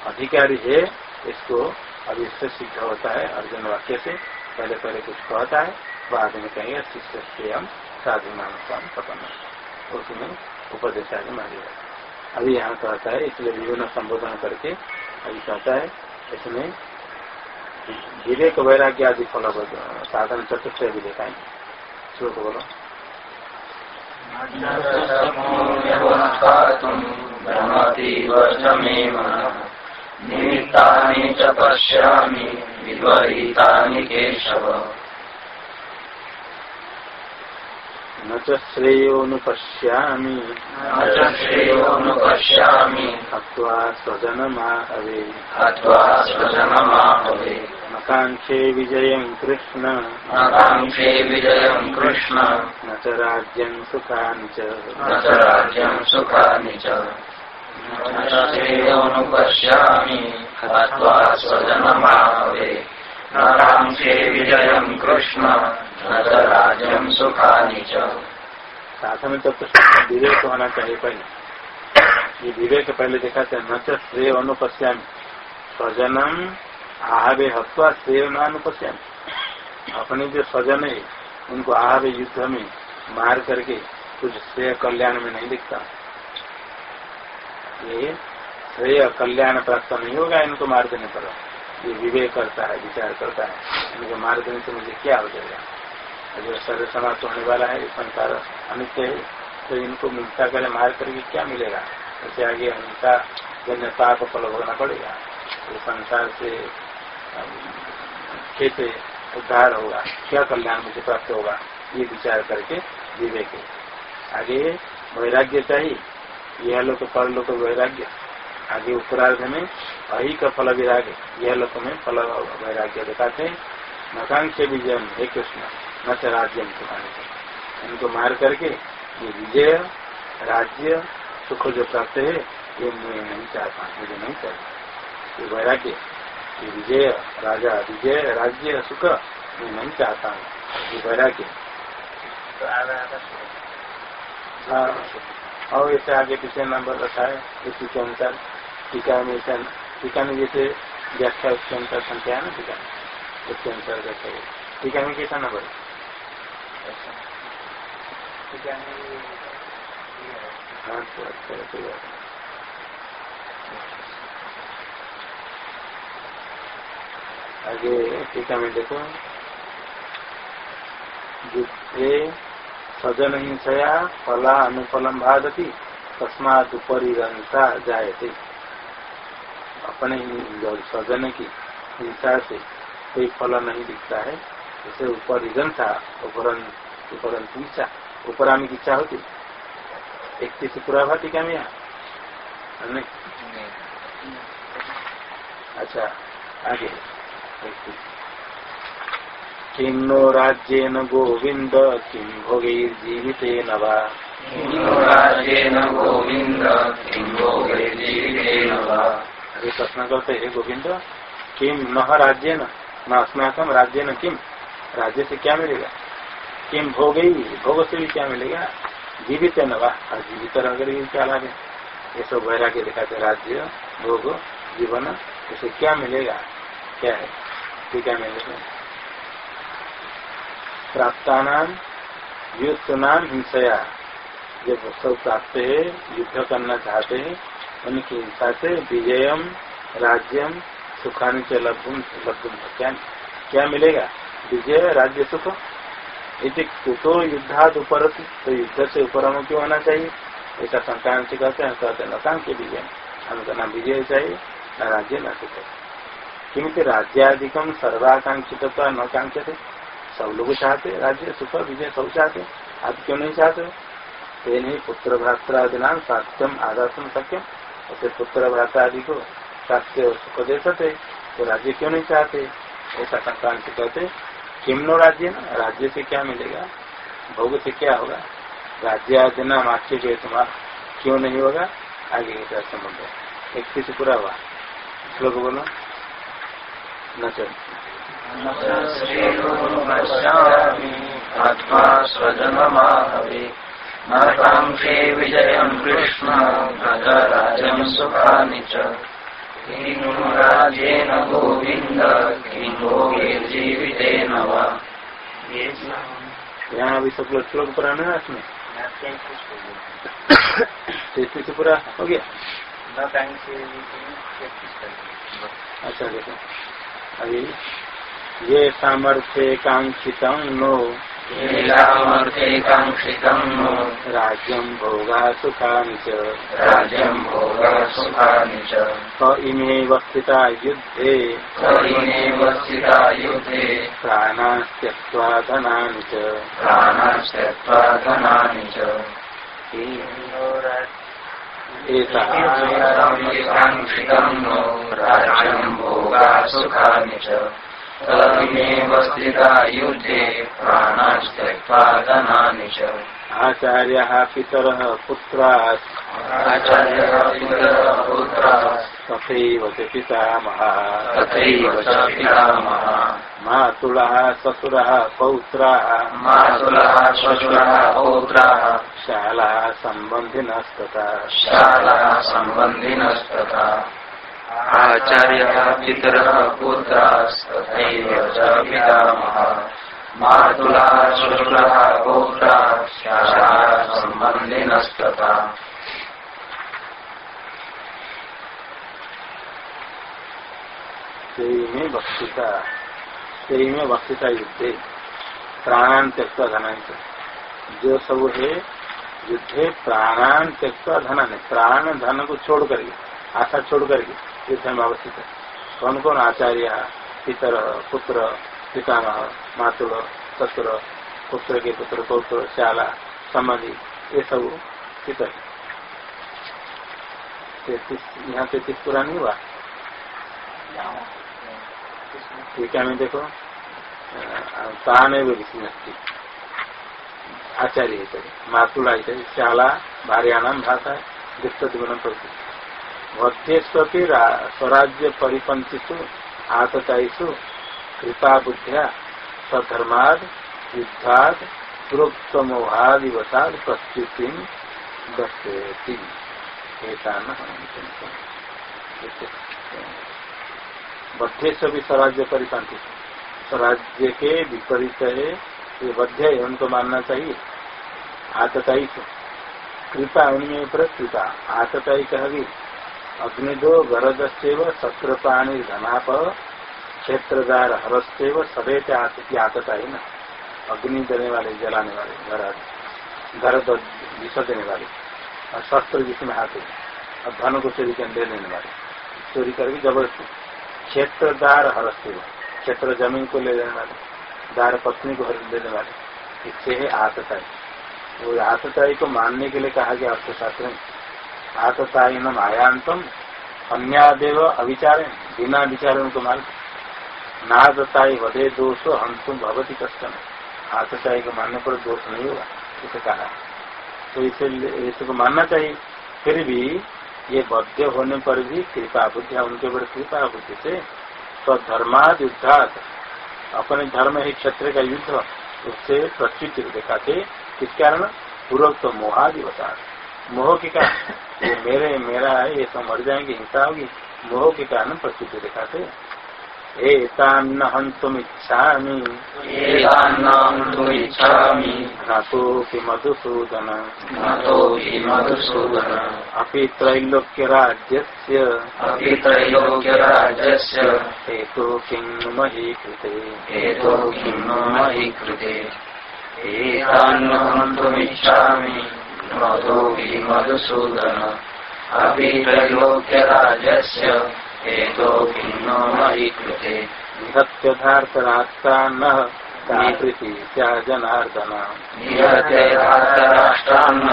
अधिकारी है, इसको अभी इससे सिद्ध होता है, अर्जुन वाक्य से पहले पहले कुछ कहता है, बाद में कहेंगे शिष्य से हम साधु नाम स्वामी पतन उसमें उपदेश आगे मारेगा अभी यहाँ कहता है, इसलिए विभिन्न संबोधन करके अभी कहता है। इसमें विवेक वैराग्य आदि फल साधन चतुर्थ दिखाएँगे श्लोक बोलो निमित्तानि च पश्यामि केशव। न च श्रेयोनुपश्यामि श्रेयोनुपश्यामि हत्वा स्वजनमाहवे। हत्वा स्वजनमाहवे। न काङ्क्षे कृष्ण। न काङ्क्षे कृष्ण। न च राज्यम् सुखानि च। न च राज्यम् सुखानि च। न च श्रेयोनुपश्यामि हत्वा स्वजनमाहवे। न काङ्क्षे विजयम् कृष्ण च साधन विवेक होना चाहिए पहले। ये विवेक पहले देखा था, न तो श्रेय अनुपश्यामी स्वजनम आहवे हत्वा श्रेय न अनुपश्यामी अपने जो स्वजन है, उनको आहवे युद्ध में मार करके कुछ श्रेय कल्याण में नहीं दिखता। ये श्रेय कल्याण प्राप्त नहीं होगा, इनको मार देने पर। ये विवेक करता है, विचार करता है। इनको मार देने से मुझे क्या हो जाएगा? जो शरीर समाप्त होने वाला है, संसार अनित्य है तो इनको मिलता करे मार करके क्या मिलेगा? ऐसे आगे हिंसा जन्य पाप फल भोगना पड़ेगा। तो संसार से कैसे उद्धार होगा, क्या कल्याण मुझे प्राप्त होगा? ये विचार करके विवेक आगे वैराग्य चाहिए। यह लोग पर लोग वैराग्य। आगे उत्तरार्ध में अही का फल विराग यह लोग में फल वैराग्य दिखाते हैं। नकांक्ष विजय हे कृष्ण, न च राज्य इनको मार करके ये विजय, राज्य, सुख जो प्राप्त है, ये मैं नहीं चाहता, मुझे नहीं चाहिए। ये वैराग्य, ये विजय, राजा विजय, राज्य, सुख, मैं नहीं चाहता। हूँ ये वैराग्य। हाँ और ऐसे आगे पीछे नंबर रखा है, इसी के अनुसार। टीका में टीका में जैसे व्याख्या उसके अनुसार संख्या है ना टीका? उसके अनुसार व्याख्या टीका में कैसा नंबर? हाँ है आगे टीका में देखो। युद्धे सजन हिंसया फला अनुफलम भागती तस्मात उपरिंसा जायते। अपने ही सजन की हिंसा से कोई फल नहीं दिखता है। उसे उपरिजन था उपरन उपरन की इच्छा। उपरामी की इच्छा होती। इकतीस पूरा भाती क्या मैं अच्छा आगे। किं नो राज्येन गोविन्द किं भोगैर्जीवितेन वा? राजेन गोविन्द किं भोगैर्जीवितेन वा? अरे प्रश्न करते है गोविंद किम न राज्य न अस्माकम राज्य न किम राज्य से क्या मिलेगा? किम भोग भोग से भी क्या मिलेगा? जीवित है न वाह जीवित अगर ये क्या है ये सब वैराग्य दिखाते राज्य, भोग, जीवन, उसे क्या मिलेगा? क्या है? ठीक है मिलेगा? प्राप्तानाम युद्ध नाम हिंसया। जब सब प्राप्त है, युद्ध करना चाहते हैं उनकी हिंसा से विजयम, राज्यम, सुखान से लब्धुम लब्धुम। क्या क्या मिलेगा? विजय राज्य, सुख? यदि कुतो युद्धाद ऊपर तो युद्ध से ऊपर हमें क्यों होना चाहिए? ऐसा संक्रांति कहते हैं कहते हैं नकाम के विजय। हमें ना विजय चाहिए, न राज्य, न सुख। किमित राज्याधिकम सर्वाकांक्षित न कांक्षते? सब लोग चाहते राज्य, सुख, विजय, सब चाहते आप क्यों नहीं चाहते? ते नहीं पुत्र भ्रात्रादि नाम साक्ष्यम आदातम सक्यम ऐसे पुत्र भ्राता आदि को शास्त्र और सुख दे सकते तो राज्य क्यों नहीं चाहते? ऐसा संक्रांति कहते किम नो राज्य न, राज्य से क्या मिलेगा? भोग से क्या होगा? राज्य आदि नाम आक्षेप है तुम्हारा क्यों नहीं होगा? आगे का संबंध इकतीस पूरा हुआ। श्लोक बोलो। न चल। आत्मा स्वजनमाहवे। न काङ्क्षे विजयम् कृष्ण राजम् सुखानि च। किं राज्येन गोविन्द किं भोगैर्जीवितेन वा। यहाँ अभी सब लोग श्लोक पुराना है तैतीस पूरा हो गया? अच्छा देखो। अभी ये सामर्थ्य कांक्षित नो येषामर्थे काङ्क्षितम् राज्यम भोगा सुखानि च। राज्यम् भोगसुखानि च। स इमे स्थिता युद्धे। करिणेव स्थिता युद्धे। प्राणास्त्यक्त्वा धनानि च। प्राणास्त्यक्त्वा धनानि च। एतः राज्यम् भोगा सुखानि च। स्थिता युद्धे प्राणास्त्यक्त्वा धनानि च। आचार्यः पितरः पुत्राः आचार्यः पितरः पुत्राः तथैव च पितामहः। तथैव च पितामहः। मातुलः ससुरः पौत्राः। मातुलः श्वशुरः पौत्राः। शालाः सम्बन्धिनस्तथा शालाः सम्बन्धिनस्तथा आचार्यः पितरः च पौत्राः सम्बन्धिनस्तथा में वक्तिता युद्धे प्राणान त्यक्त धनांत जो सब है युद्धे प्राणान त्यक्ता धन प्राण धन को छोड़ करके आशा छोड़ करके। युद्ध में अवस्थित है। कौन कौन आचार्य, पितर, पुत्र, पितामह, मातुल ससुर पुत्र के पुत्र पौत्र श्याला, संबंधी, ये सब पितर यहाँ तैतीस पूरा नहीं हुआ? ठीक है मैं देखो? एवं विस्मृति आचार्य मातुला शाला भार्याणाम भाषा दुष्ट गुण प्रति भक्तेष्वपि स्वराज्य परिपंथिषु आतताईषु कृपा बुद्धिया सधर्माद, युद्धाद प्रोक्तमोहादिवसाद प्रस्तुति दर्शयती। बद्धे सभी स्वराज्य परिपंथी स्वराज्य के विपरीत है ये बद्ध है उनको मानना चाहिए। आतताई कृपा उनमें कृपा आतताई कह गई अग्निदो गरदस्व शस्त्र प्राणी धनाप, क्षेत्रदार हरस्व सदैत आतती आतता है ना। अग्नि देने वाले, जलाने वाले, घर तो विष देने वाले, और शस्त्र जिसमें हाथ है, और धन को चोरी कर ले लेने वाले, चोरी करके ज़बरदस्ती। क्षेत्रदार हरस्ते क्षेत्र ज़मीन को ले लेने वाले, दार पत्नी को हर लेने वाले, इससे है आतताई वो आतताई को मानने के लिए कहा गया अर्थशास्त्र में आतताई नम आयांतम अन्यादेव अविचार, बिना विचार उनको मान नादताई वधे दोष हम तुम भगवती कष्ट में आतताई को मानने पर दोष नहीं होगा, इसे कहा। तो इसे इसको मानना चाहिए। फिर भी ये बद्ध होने पर भी कृपा बुद्धि उनके ऊपर कृपा बुद्धि से तो धर्माद युद्धात अपने धर्म ही क्षेत्र का युद्ध, उससे प्रत्युत दिखाते। किस कारण? पूर्वक तो मोहादि बता मोह के कारण ये मेरे मेरा है ये सब मर जाएँगे हिंसा होगी मोह के कारण प्रत्युत दिखाते एतान्न हन्तुम् इच्छामि एतान्नहन्तुमिच्छामि घ्नतोऽपि मधुसूदन। नतोऽपि मधुसूदन। अपि त्रैलोक्यराज्यस्य। अपि त्रैलोक्यराज्यस्य। हेतो किं मही कृते हेतो किं नो मयि कृते नतोऽपि मधुसूदन। अपि त्रैलोक्यराज्यस्य हेतो किं मयि कृते निहत्यधार्तराष्ट्रान्नः काकृति च जनार्दन निहत्यराष्ट्रान्न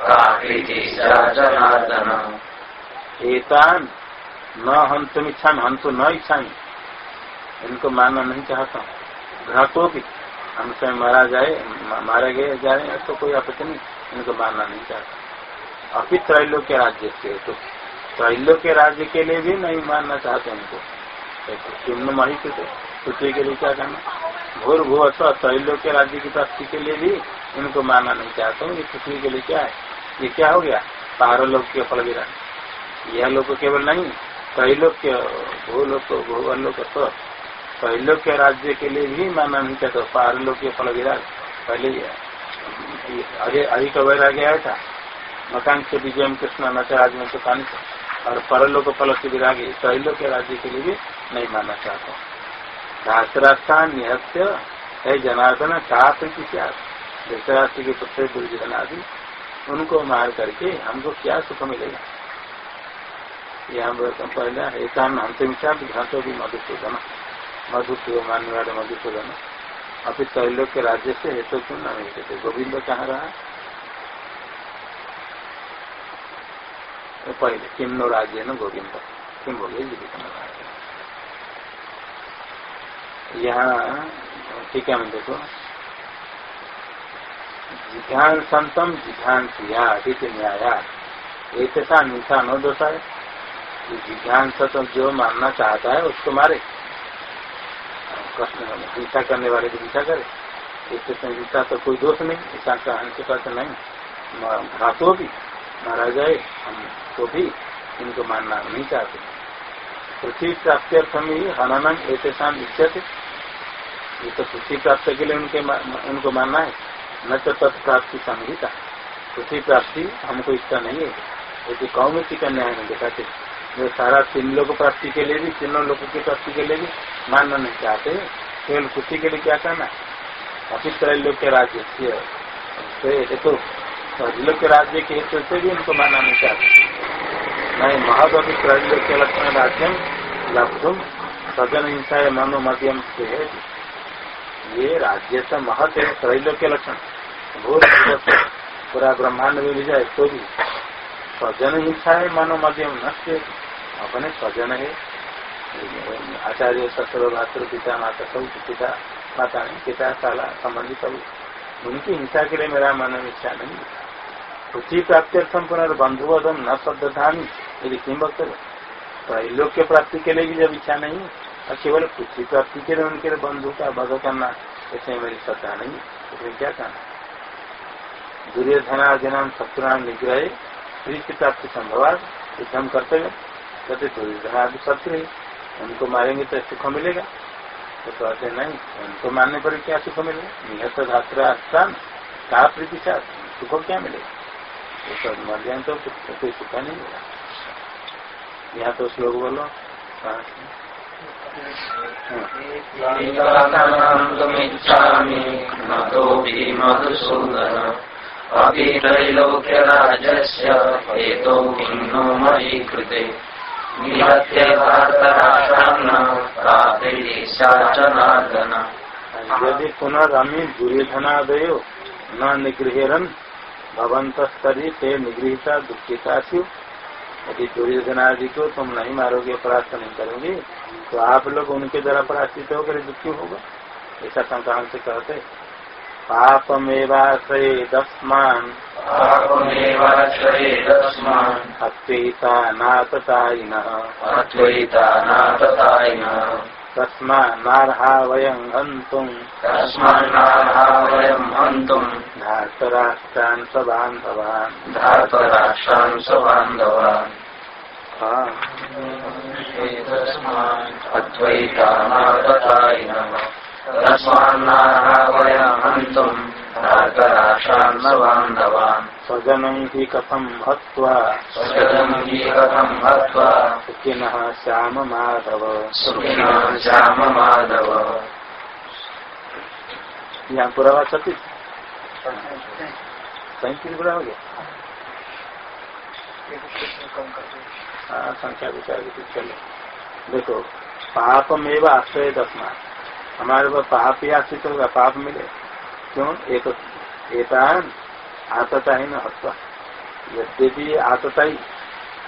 काकृति स जनार्दन एतान न हम तुम इच्छा हम तो न इच्छा इनको मानना नहीं चाहता। हूँ घाटो भी हमसे मारा जाए मारे गए जाए तो कोई आपत्ति नहीं। इनको मानना नहीं चाहता। अभी त्रैलो के राज्य से तो त्रैलो के राज्य के लिए भी नहीं मानना चाहते उनको। चिन्ह मही पृथ्वी के लिए क्या करना? भूर भू अथवा के राज्य की प्राप्ति के लिए भी इनको मानना नहीं चाहता ये पृथ्वी के लिए क्या है? ये क्या हो गया? पारलोक्य फल विराट यह लोग केवल नहीं त्रैलोक्य भूलोक भूवलोक तो त्रैलोक्य राज्य के लिए भी मानना नहीं चाहता पारलोक्य फल विराट पहले अरे अहि का वैराग्य आया था। मकान से विजय कृष्ण नचराज में तो कान और परलोक फल से विरागी के राज्य के लिए भी नहीं मानना चाहता धासरास्थान निहत्य है जनार्दन का प्रीति क्या धृतराष्ट्र के पुत्र दुर्योधन आदि, उनको मार करके हमको क्या सुख मिलेगा? ये हम पहले ऐसा अंतिम विचार घाटों भी मधुसूदन। मधुसूदन मानने वाले मधुसूदन। अभी त्रैलोक के राज्य से हेतु क्यों न मिलते थे? गोविंद कहाँ रहा? तो पहले किन्नो राज्य न गोविंद? किम बोले? जीवित यहाँ, ठीक है, मैं देखो। जिघान संतम जिघान क्रिया अधिक न्याया। एक ऐसा न दोषा है जिघान सतम जो मानना चाहता है, उसको मारे। प्रश्न हिंसा करने वाले की हिंसा करे। इससे संहिता तो कोई दोष नहीं। कहने के पास नहीं। घातों भी मारा जाए हम तो भी इनको मानना नहीं चाहते। पृथ्वी प्राप्त्यर्थम ही हननम ऐसा इच्छते। ये तो पृथ्वी प्राप्ति के लिए उनके उनको मानना है। न तो तत्प्राप्ति संहिता। पृथ्वी प्राप्ति हमको इच्छा नहीं है। यदि कौमिति का न्याय में दिखाते। जो सारा तीन लोग प्राप्ति के लिए भी, तीनों लोगों की प्राप्ति के लिए भी मानना नहीं चाहते। केवल खुशी के लिए क्या करना अभी त्रैलोक के राज्य से तो त्रैलोक के राज्य के हेतु से भी उनको मानना नहीं चाहते। नहीं महद अभी के लक्षण राज्यम, लब्धुम, सजन हिंसा या मनो मध्यम से है। ये राज्य से महत है त्रैलोक के लक्षण। भूल पूरा ब्रह्मांड में भी जाए तो भी। स्वजन हिंसा है मानो मध्यम नष्ट अपने स्वजन है। आचार्य ससुर भातृ पिता, माता सब पिता, माता नहीं, पिता साला संबंधी सब। उनकी हिंसा के लिए मेरा मन इच्छा नहीं पृथ्वी प्राप्त्यर्थम पुनर्बंधुवधम न शब्दधानी, यदि किम वक्त त्रैलोक के प्राप्ति के लिए भी जब इच्छा नहीं और केवल पृथ्वी प्राप्ति के लिए उनके लिए बंधु का वध करना इसमें मेरी श्रद्धा नहीं इसमें क्या कहना दुर्योधनादिनाम शत्रुनाम निग्रह प्राप्ति संभवाद युद्धम कर्तव्य कहते दुर्योधनादि शत्रु है उनको मारेंगे तो सुख मिलेगा। तो कहते नहीं। उनको मारने पर क्या सुख मिलेगा निहत धात्रा स्थान का प्रीति साथ सुख क्या मिलेगा तो सब मर जाए तो कोई सुख नहीं मिलेगा यहाँ तो श्लोक बोलो। कहाँ से? अपि त्रैलोक्यराजस्य हेतो किन्नो मयि कृते यदि पुनरअमी दुर्योधनादयो न निगृहरन भवंतस्तरी ते निगृहता दुखिता स्यु यदि दुर्योधनादि को तुम नहीं मारोगे परास्त नहीं करोगे तो आप लोग उनके द्वारा परास्तित होकर दुखी होगा। ऐसा संक्रांत से कहते दस्मान पापमेवाश्रयेदस्मान्। हत्येता नाततायिन अद्वैता नाततायिनः तस्मा नार्हा वयं हन्तुम्। तस्मान्नाहा वयम् हन्तुम्। धातराष्ट्रान् सबान्धवान्। धातराष्ट्रान् स्वबान्धवान् हाँ। अद्वैतानागतायिनः तस्मान्नाहा वयम् हन्तुम् धातराष्ट्रान् स्वबान्धवान् स्वजनं हि हत्वा हि कथम् हत्वा सुखिनः श्याम माधव सुखिनः श्याममाधव। यहाँ पूरा सती सैंतीस पूरा हो गया हाँ संख्या विचार की चलो देखो पाप में आश्रय दसना हमारे पास पाप ही आश्रित होगा, पाप मिले। क्यों? एक एतान आतता ही न हत्वा। यद्यपि आतताई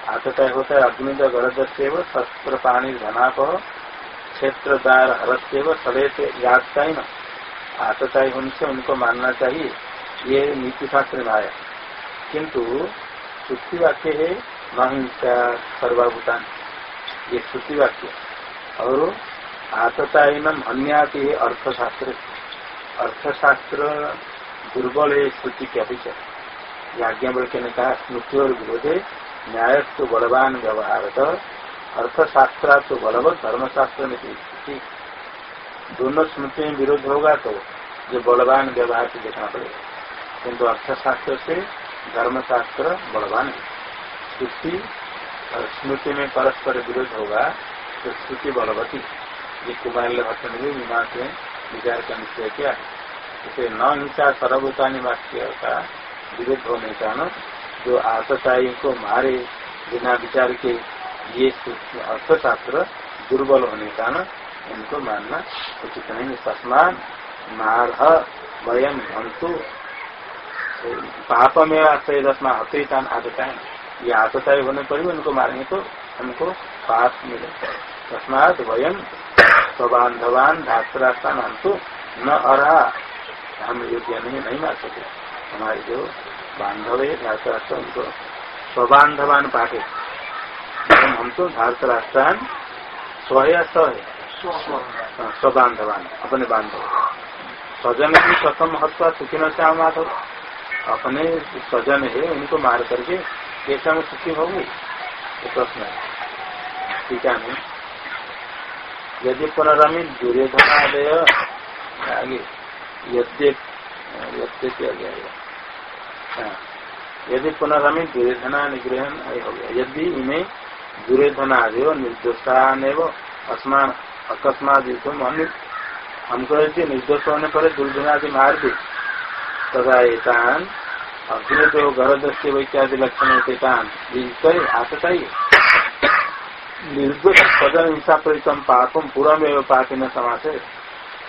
आतताई होता है अग्नि गरदस्व शस्त्र पानी धनाप, क्षेत्रदार हरस्व सदैव यादता ही न। आतताई होने से उनको मानना चाहिए। ये नीति शास्त्र में आया। किंतु श्रुति वाक्य है नहिंसा सर्वाभूतान। ये श्रुति वाक्य और आतताइनम अन्याति है अर्थशास्त्र। अर्थशास्त्र दुर्बल है श्रुति के अपेक्षा याज्ञवल्क्य ने कहा, स्मृति और विरोधे न्याय तो बलवान व्यवहार अर्थशास्त्र तो बलवत धर्मशास्त्र में दोनों स्मृति में विरोध होगा तो जो बलवान व्यवहार से देखना पड़ेगा किंतु अर्थशास्त्र से धर्मशास्त्र बलवान है। श्रुति और स्मृति में परस्पर विरोध होगा तो श्रुति बलवती ये कुमार भट्ट ने भी मीमांस में विचार का निश्चय किया है? इसे न हिंसा सर्वभूतानी वाक्य का विरोध होने का न, जो आतताई को मारे बिना विचार के, ये अर्थशास्त्र दुर्बल होने का न, इनको मानना उचित नहीं। तस्मान मारह वयम हंतु पाप में आश्रय दसमा हत्यान आदताएँ ये आतताई होने पर भी उनको मारेंगे तो हमको पाप मिले तस्मात वयम स्वबांधवान धात्रास्तान हंतु न अरहा हम योग्य नहीं नहीं मार सके। हमारे जो बांधव है धातराष्ट्र उनको स्वबांधवान पाके हम तो धातराष्ट्रान स्व या स है हाँ, स्वबांधवान अपने बांधव स्वजन की स्वतम हत्वा सुखी न श्याम माधव। अपने स्वजन है उनको मार करके कैसा में सुखी होगी प्रश्न है। ठीक है नहीं? यदि पुनरमित दुर्योधनादय आगे हाँ। यदि पुनरमित दुर्योधना निग्रहण हो गया, यदि इन्हें दुर्योधनादय निर्दोषान अस्मान, अकस्मात युद्धम हमको यदि निर्दोष होने पर दुर्योधनादि मार दे एतान अग्नि तो गरदस्य वैत्यादि लक्षण, एतान करे आतता ही निर्दोष स्वजन हिंसा प्रेरितम पापम पूर्वमेव पापी न समास। है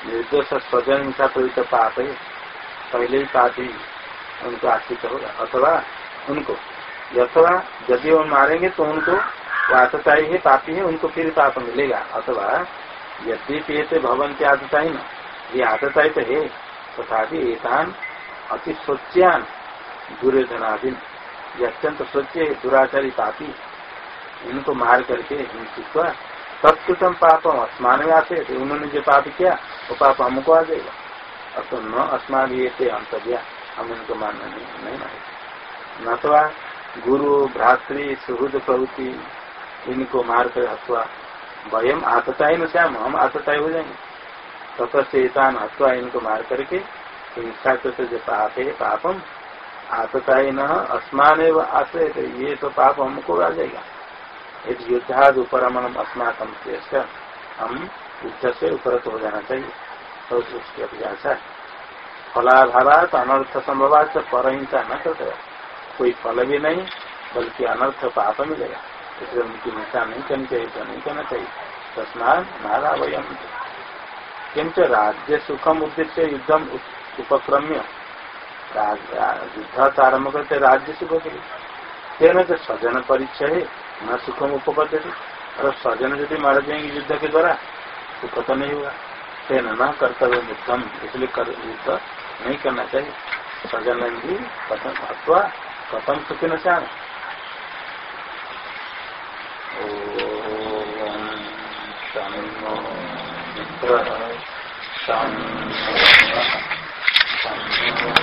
निर्दोष स्वजन हिंसा प्रेरित पाप है पहले ही पापी उनको आश्रित होगा। अथवा उनको अथवा यदि वो मारेंगे तो उनको आतताई है, पापी है, उनको फिर पाप मिलेगा। अथवा यदि पेते भवन की आतताई न, ये आतताई तो है तथा एकान अति सोच्यान दुर्योधनाधीन ये अत्यंत सोच्य दुराचारी पापी। इनको मार करके हिंसित हुआ। तत्कृतम पापम अस्मान में आते थे, उन्होंने जो पाप किया, वो पाप हमको आ जाएगा अब तो न अस्मान ये थे अंतर्या हम इनको मानना नहीं नहीं न तो गुरु, भ्रातृ, सुहृद प्रवृत्ति इनको मार कर हत्वा वयम आतताई न श्याम हम आतताई हो जाएँगे? तथा चेतान हत्वा इनको मार करके, हिंसा करते जो पाप है, पापम। आतताई न अस्मान आश्रय ये तो पाप हमको आ जाएगा। यदि युद्धाद उपरमण अस्माकम हम युद्ध से उपरत हो जाना चाहिए तो उसकी अभिलाषा फलाभावात अनर्थ संभवात परहिंसा न करते कोई फल भी नहीं, बल्कि अनर्थ पाप मिलेगा इसलिए उनकी हिंसा नहीं करनी चाहिए तो नहीं करना चाहिए। तस्मात नारा वयम किंच राज्य सुखम उद्देश्य युद्धम उपक्रम्य। युद्ध आरंभ करते राज्य सुख के लिए तेना तो स्वजन परिचय है न सुखम उपपद्य और स्वजन यदि मार जाएँगे युद्ध के द्वारा तो नहीं होगा तेना न कर्तव्य युद्धम इसलिए कर, युद्ध नहीं करना चाहिए स्वजन भी कथम अथवा कथम सुखी न चाह मित्र